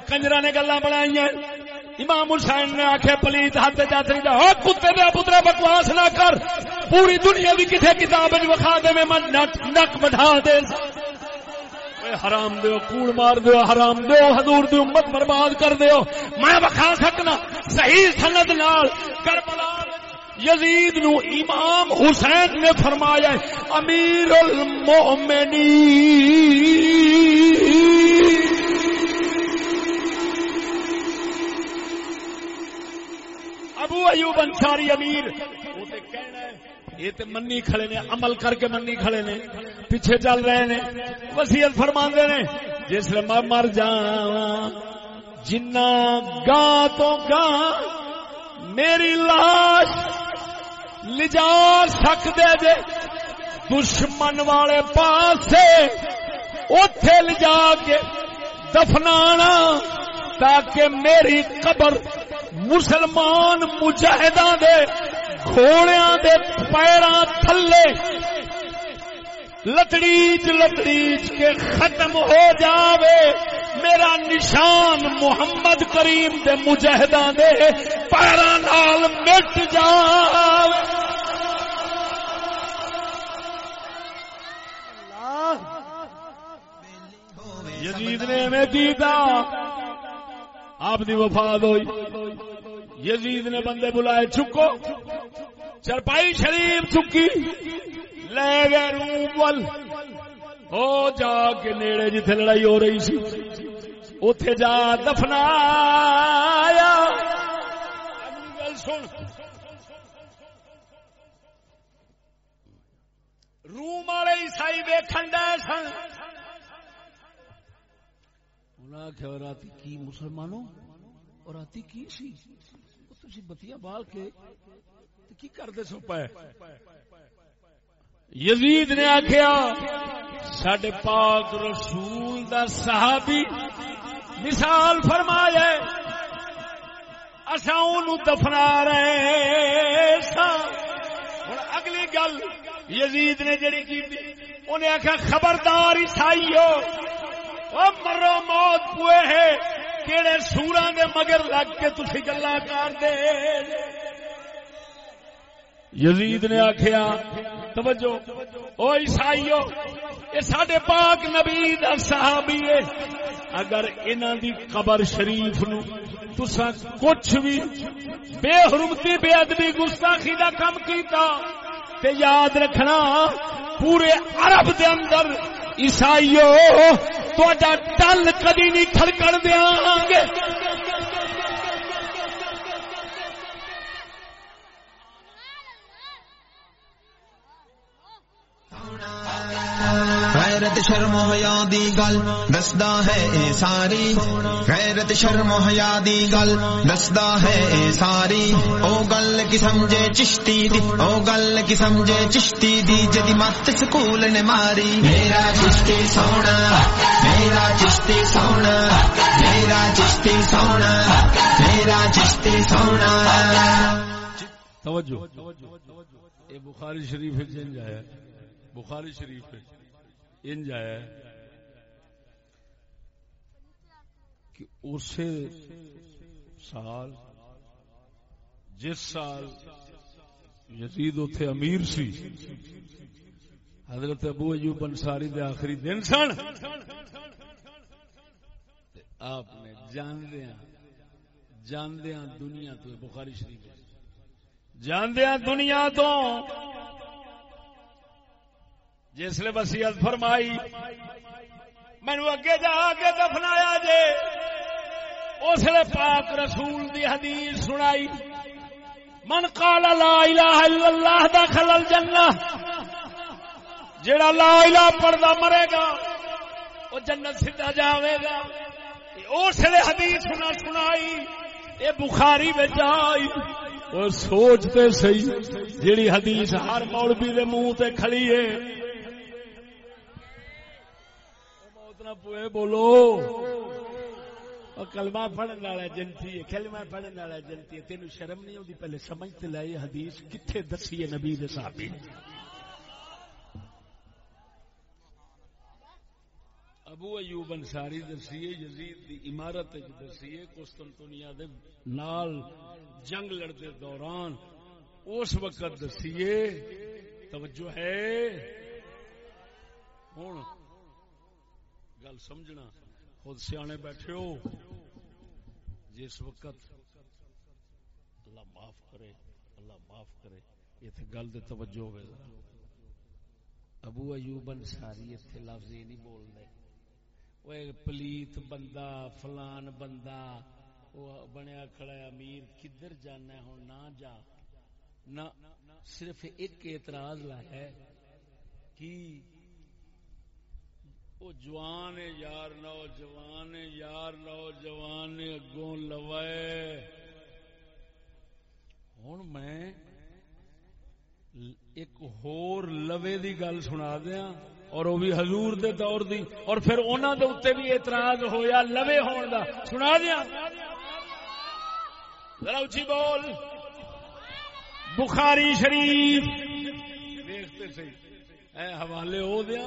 کنجرا نے گلاں بنائی امام حسین نے آخیا پلیت ہاتھ جاتری دا او کتے دے پترا بکواس نہ کر۔ پوری دنیا دی کتے کتاب وکھا دے میں نک نک بٹھا دے۔ حرام دیو، کوڑ مار دیو، حرام دیو، حضور دی امت برباد کر دیو۔ میں بخا سکنا، صحیح سند نال۔ کربلا یزید نو امام حسین نے فرمایا امیر المؤمنین۔ ابو ایوب انصاری امیر۔ وہ تے کہنا ہے، یہ تو منی کھڑے نے، عمل کر کے منی کھڑے نے، پیچھے چل رہے نے۔ وسیعت فرما نے، جس میں مر جا جنا گا تو گا میری لاش لجا سکتے جے دشمن والے پاس اتے لجا کے دفنا تاکہ میری قبر مسلمان مجاہدہ دے گھوڑیا دے پیرا تھلے لتڑیچ لتڑیچ کے ختم ہو جاوے۔ میرا نشان محمد کریم دے مجاہدہ دے پیرا نال مٹ جاوے۔ یزید نے میں دیتا آپ دی وفاد ہوئی۔ یزید نے بندے بلائے، چکو۔ چرپائی شریف چکی، لے گئے روم ول ہو جا کے نیڑے جتھے لڑائی ہو رہی سی اتے جا دفنا سن۔ روم والے عیسائی ویکھن ڈے سن۔ انہیں آخیا رات کی مسلمانوں؟ اور رات کی سی؟ تھی بتیاں بال کے کی کرتے سو پائے یزید نے آخیا سڈے پاک رسول دا صحابی مثال فرمایا اصا دفنا رہے سا۔ ہوں اگلی گل یزید نے جڑی کی انہیں آخیا خبردار عیسائی ہو مرو موت پوئے ہے کہڑے سورا دے مگر لگ کے تھی گلا کر دے یزید نے آخیا توجہ، او عیسائیو یہ سڈے پاک نبی دا صحابی ہے اگر انہاں دی قبر شریف نو تسا کچھ بھی بے حرمتی بے ادبی گستاخی دا کم کیتا، تے یاد رکھنا، پورے عرب دے اندر عیسائیو تو ٹل کدی نہیں کھڑکڑ دیا گے غیرت شرم حیا دی گل دسدا ہے اے ساری۔ غیرت شرم حیا دی گل دسدا ہے اے ساری۔ او گل کی سمجھے چشتی دی، او گل کی سمجھے چشتی دی، جدی مت سکول نے ماری۔ میرا چشتی سونا، میرا چشتی سونا، میرا چشتی سونا، میرا چشتی سونا۔ توجہ۔ یہ بخاری شریف جن جایا بخاری شریف ان جایا کہ اسی سال، جس سال یزید اتے امیر سی، حضرت ابو ایوب انصاری دے آخری دن سن آپ نے جاندیاں جاندیاں دنیا تو بخاری شریف جاندیاں دنیا تو جسل وسیعت فرمائی مینو اگے جا کے دفنایا جے۔ اسلے پاک رسول دی حدیث سنائی۔ من قال لا الہ الا اللہ دخل الجنہ جڑا لا الہ پڑھدا مرے گا وہ جنت سیدھا جاوے گا۔ اسلے حدیث سنا سنائی، اے بخاری وچ آئی۔ اور سوچتے صحیح، جیڑی حدیث ہر مولوی دے منہ تے کھڑی ہے پوئے بولو۔ کلمہ پڑھنے والا جنتی ہے، کلمہ پڑھنے والا جنتی ہے۔ تینوں شرم نہیں ہوتی پہلے سمجھ سمجھتے لائے حدیث کتنے دسی ہے نبی صحابی؟ ابو ایوب انصاری دسیے یزید دی عمارت دسیے قسطنطنیہ دے نال جنگ لڑتے دوران اس وقت دسیے توجہ ہے۔ ہوں گل سمجھنا۔ خود سیانے بیٹھے ہو۔ جس وقت اللہ معاف کرے، اللہ معاف کرے۔ یہ گل دے توجہ ہوئے ابو ایوب انصاری اتنے لفظ یہ نہیں بول رہے وہ پلیت بندہ، فلان بندہ وہ بنیا کھڑا امیر، کدھر جانا ہوں نہ جا۔ نہ، صرف ایک اعتراض لایا ہے کہ وہ جوان یار نوجوان یار نوجوان اگوں لوائے ہوں میں ایک ہور لوے دی گل سنا دیا اور وہ بھی حضور دے دور دی۔ اور پھر انہوں دے اتنے بھی اعتراض ہویا لوے ہون دا۔ سنا دیا ذرا اچھی بول۔ بخاری شریف۔ دیکھتے سی اے حوالے ہو دیا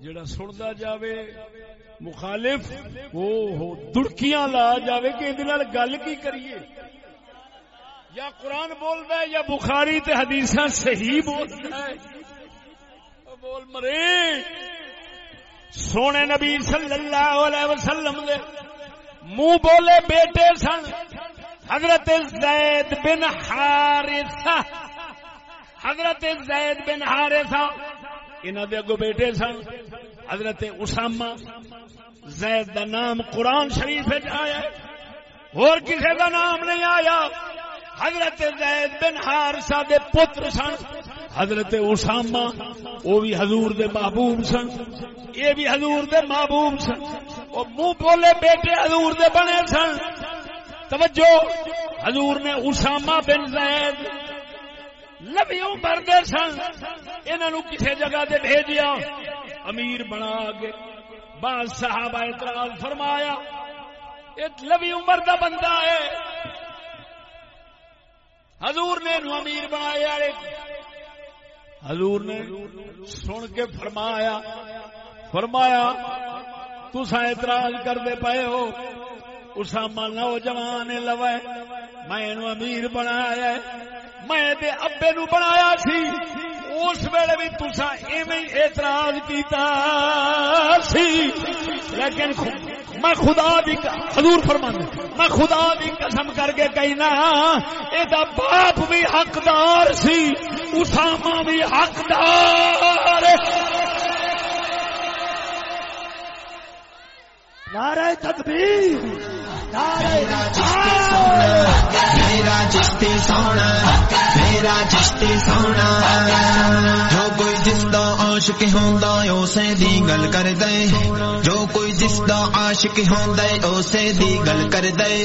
جڑا سنتا جاوے، مخالف، وہ ہو دڑکیاں لا جاوے کہ یہ گل کی کریے۔ یا قرآن بولتا ہے یا بخاری تے حدیث صحیح بولتا ہے۔ بول مرے۔ سونے نبی صلی اللہ علیہ وسلم دے منہ بولے بیٹے سن، حضرت زید بن حارثہ۔ حضرت زید بن حارثہ انہوں دے اگو بیٹے سن۔ حضرت اسامہ زید دا نام قرآن شریف آیا اور کسی دا نام نہیں آیا۔ حضرت زید بن حارثہ دے پتر سن۔ حضرت اسامہ وہ بھی حضور دے محبوب سن۔ یہ بھی حضور دے محبوب سن۔ وہ منہ بولے بیٹے حضور دے بنے سن۔ توجہ، حضور نے اسامہ بن زید لبیوں بردے سن۔ انہوں کسی جگہ دے بھیجیا امیر بنا کے بعض صحابہ اعتراض فرمایا، ایک لبی عمر دا بندہ ہے۔ حضور نے امیر بنایا حضور نے سن کے فرمایا فرمایا تسا اعتراض کرتے پے ہو، اسامہ نوجوان لوے، میں امیر بنایا میں دے ابے نو بنایا سی۔ اس ویلے بھی تسا ایویں اعتراض کیتا سی۔ لیکن میں خدا دی حضور فرمان میں خدا دی قسم کر کے کہنا اے دا باپ بھی حقدار سی، اسامہ بھی حقدار۔ نعرہ تکبیر نعرہ میرا چشتی سونا، میرا چشتی سونا۔ جو کوئی جس دا عاشق ہوندا ہے، اسے دی گل کر دے جو کوئی جس دا عاشق ہوندا ہے، اسے دی گل کر دے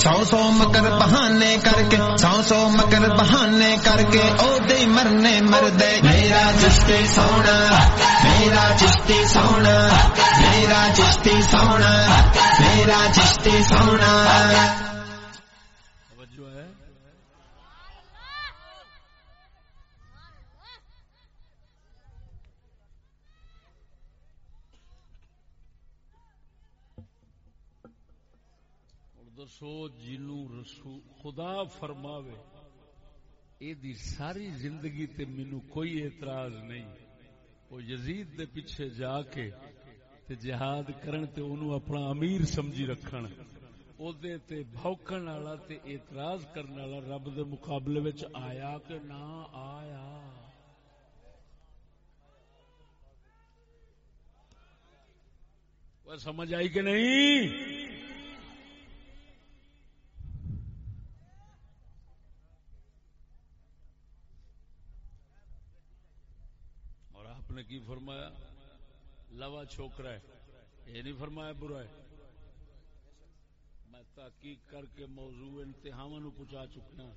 سو سو مکر بہانے کر کے، سو سو مکر بہانے کر کے، او دے مرنے مر دے میرا چشتی سونا، میرا چشتی سونا، میرا چشتی سونا۔ میرا چشتی سونا۔ توجہ ہے دسو جنو رسول خدا فرماوے اے دی ساری زندگی تے مینو کوئی اعتراض نہیں۔ وہ یزید دے پیچھے جا کے تے جہاد کرن تے اونوں اپنا امیر سمجھی رکھن۔ او دے تے بھوکن والا تے اعتراض کرن والا رب دے مقابلے وچ آیا کہ نہ آیا۔ وہ سمجھ آئی کہ نہیں؟ اور آپ نے کی فرمایا؟ لوا چھوکرا ہے۔ یہ نہیں فرمایا برا ہے۔ میں تحقیق کر کے موضوع انتہاوا نو پہنچا چکا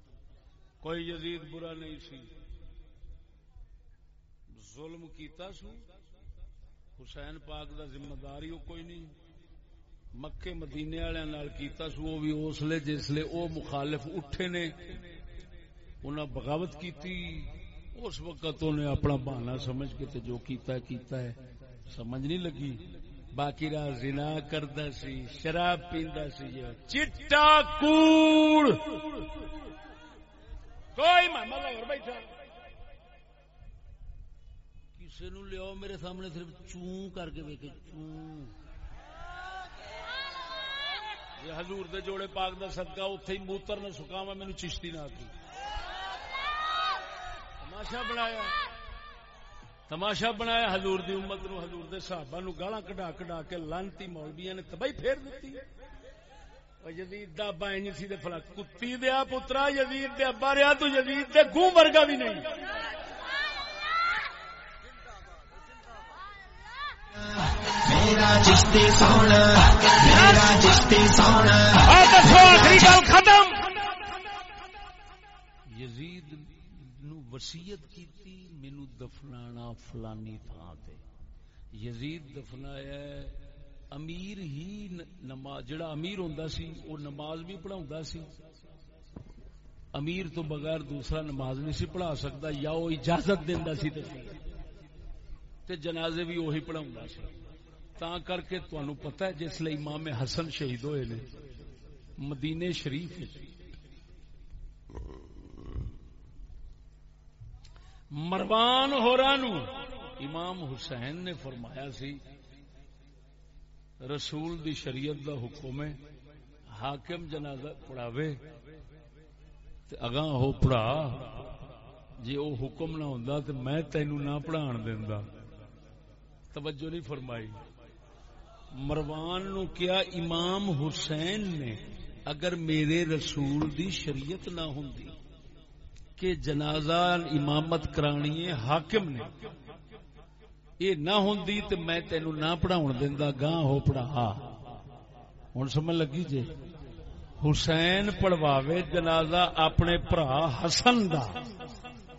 کوئی یزید برا نہیں سی۔ ظلم کیتا سو۔ حسین پاک دا ذمہ داری وہ کوئی نہیں۔ مکے مدینے والے کیتا سو وہ بھی اس لیے جسلے او مخالف اٹھے نے۔ انہاں بغاوت کیتی۔ اس وقت انہیں اپنا بہانا سمجھ کے تے جو کیتا ہے کیتا ہے۔ سمجھ نہیں لگی۔ باقی راہ زنا کردا سی، شراب پیندا سی یہ۔ چٹا کوڑ۔ کوئی محمد اور بیٹھا۔ کسی نو لیاؤ میرے سامنے صرف چوں کر کے ویکے چوں۔ یہ حضور دے جوڑے پاک دا صدقہ اوتھے ہی موتر نہ سکاواں مینوں چشتی نہ آتی تماشا بنایا۔ تماشا بنایا حضور دی امت نو حضور دے صحابہ نو گالاں کڈا کڈا کے لانتی مولویاں نے تباہی پھیر دتی۔ او یزید دا ابا سی تے فلا کتی دیا پترا یزید دے ابا رہیا تو یزید دے گوں ورگا بھی نہیں۔ میرا چشتی سونا میرا چشتی سونا۔ آ دسو آخری گل ختم۔ یزید نو وصیت کیتی۔ مینو دفنانا فلانی تھان تے۔ یزید دفنایا امیر ہی نماز جڑا امیر ہوندا سی وہ نماز بھی پڑھاوندا سی۔ امیر تو بغیر دوسرا نماز نہیں سی پڑھا سکتا، یا وہ اجازت دیندا سی تے تے جنازے بھی وہی پڑھاوندا سی۔ تا کر کے تانوں پتہ ہے، جس لیے امام حسن شہید ہوئے نے مدینے شریف وچ۔ مروان ہورانو۔ امام حسین نے فرمایا سی، رسول دی شریعت دا حکم ہے، حاکم جنازہ پڑھاوے، تے اگاں ہو پڑھا جی او حکم نہ ہوندا تے میں تینو نہ پڑھان دیندا۔ توجہ نہیں فرمائی۔ مروان نو کیا امام حسین نے اگر میرے رسول دی شریعت نہ ہوندی کہ جنازہ امامت کرانی ہے، حاکم نے۔ یہ نہ ہوندی تے میں تینو نہ پڑھاون دیندا، گاں ہو پڑھا۔ ہن سمجھ لگی جے حسین پڑھواوے جنازہ اپنے بھرا حسن دا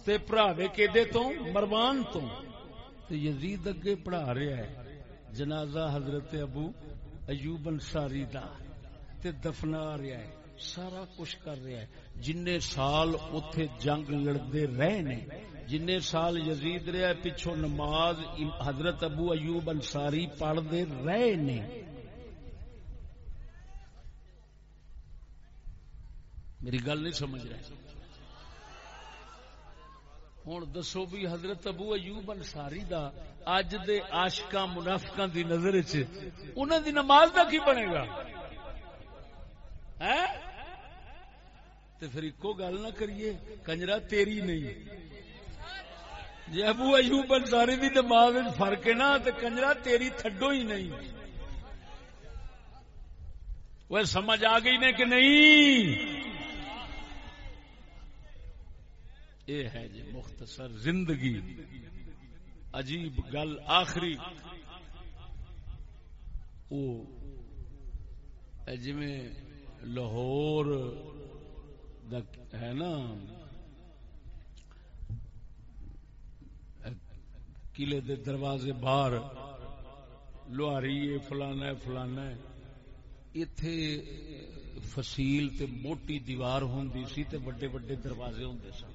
تے پڑھاوے کیدے تو؟ مروان تو۔ تے یزید اگے پڑھا رہا ہے۔ جنازہ حضرت ابو ایوب انصاری دا تے دفنا رہا ہے۔ سارا کچھ کر رہا ہے جن سال اتے جنگ لڑتے رہے نے جن سال یزید رہا ہے پچھو نماز حضرت ابو ایوب انصاری پڑھتے رہے نے۔ میری گل نہیں سمجھ رہے۔ ہوں دسو بھی حضرت ابو ایوب انصاری دا اج دے آشکا منافقاں دی نظر چ انہاں دی نماز دا کی بنے گا؟ تے پھر اکو گل نہ کریے، کنجرا تیری نہیں۔ جی ابو ایوب انصاری دی نماز فرق ہے نا، تے کنجرا تیری تھڈو ہی نہیں۔ وہ سمجھ آ گئی نے کہ نہیں؟ یہ ہے جی مختصر زندگی۔ عجیب گل آخری۔ وہ جی لاہور ہے نا، قلعے دے دروازے باہر، لوہاری فلانا فلانا اتے فصیل تے موٹی دیوار ہوں سی تے بڑے بڑے دروازے ہوں سن۔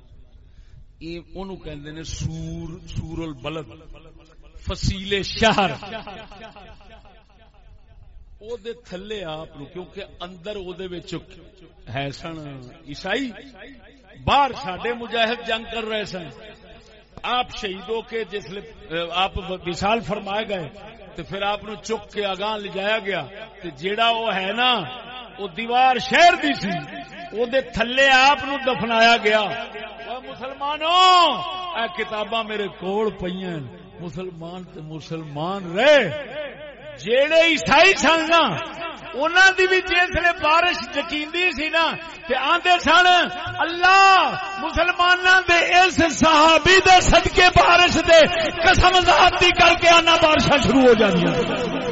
نے سور سور البلد، فصیل شہر۔ او دے تھلے آپ نو کیونکہ اندر او دے ہے سن عیسائی باہر ساڈے مجاہد جنگ کر رہے سن آپ شہیدوں کے جس آپ مثال فرمائے گئے تو پھر آپ نو چک کے اگاں لے جایا گیا تو جیڑا وہ ہے نا وہ دیوار شہر دی سی او دے تھلے آپ نو دفنایا گیا مسلمانوں اے کتاباں میرے کوڑ پہ مسلمان تے مسلمان رہے جیڑے عیسائی سن نا انہوں دی بھی جسے بارش یقینی سی نا، تے آندے سن، اللہ مسلمانوں دے اس صحابی دے صدقے بارش دے قسم ذات دی کر کے آنا بارشاں شروع ہو جاندیاں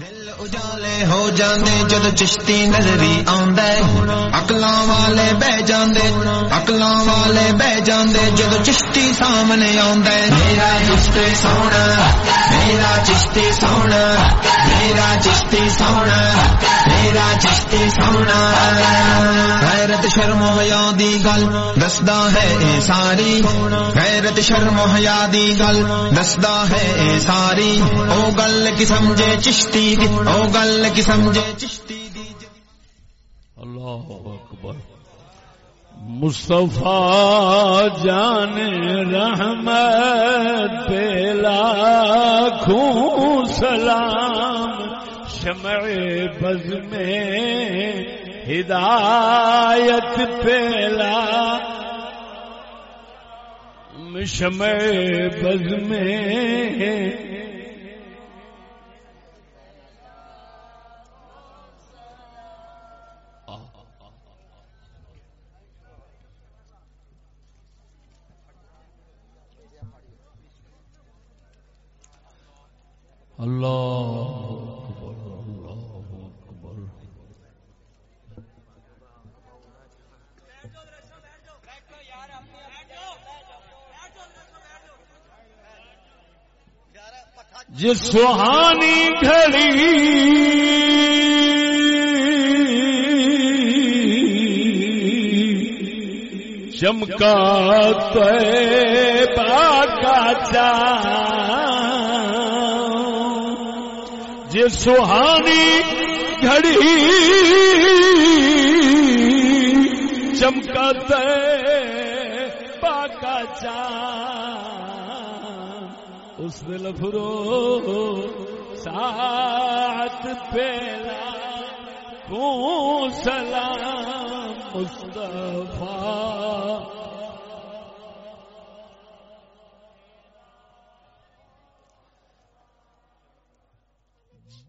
دل اجالے ہو جاندے، جد چشتی نظری آندے اکلاں والے بہ جاندے اکلاں والے بہ جاندے، جد چشتی سامنے آندے میرا چشتی سونا، میرا چشتی سونا، میرا چشتی سونا، میرا چشتی سونا۔ غیرت شرم حیا دی گل دسدا ہے اے ساری۔ غیرت شرم حیا دی گل دسدا ہے اے ساری۔ او گل کی سمجھے چشتی او گل کی سمجھے چشتی اللہ اکبر۔ مصطفیٰ جان رحمت پیلا خوں سلام شمع بز میں ہدایت پیلا شمع بز میں اللہ اکبر اللہ اکبر جس سہانی گھڑی چمکا کا چار یہ سہانی گھڑی چمکت پاکا چان اس دل فرو سات پیلا کو سلام مصطفیٰ۔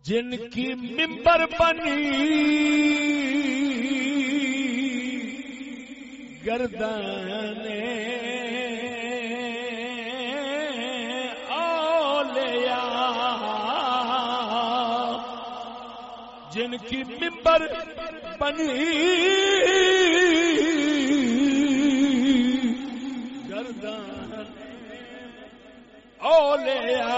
جن کی ممبر بنی۔ گردن اولیا جن کی ممبر بنی۔ گردن اولیا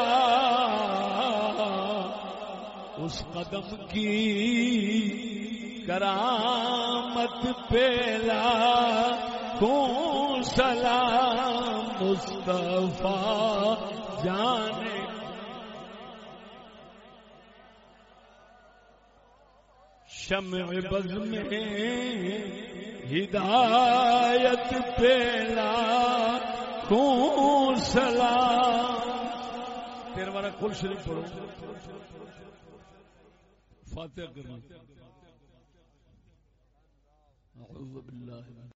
اس قدم کی کرامت پیلا کو سلام مصطفیٰ جانے۔ شمع بز میں ہدایت پیلا کو سلام۔ تیرا بارا کل شریف پڑھو۔ فاتحہ کرنا اعوذ باللہ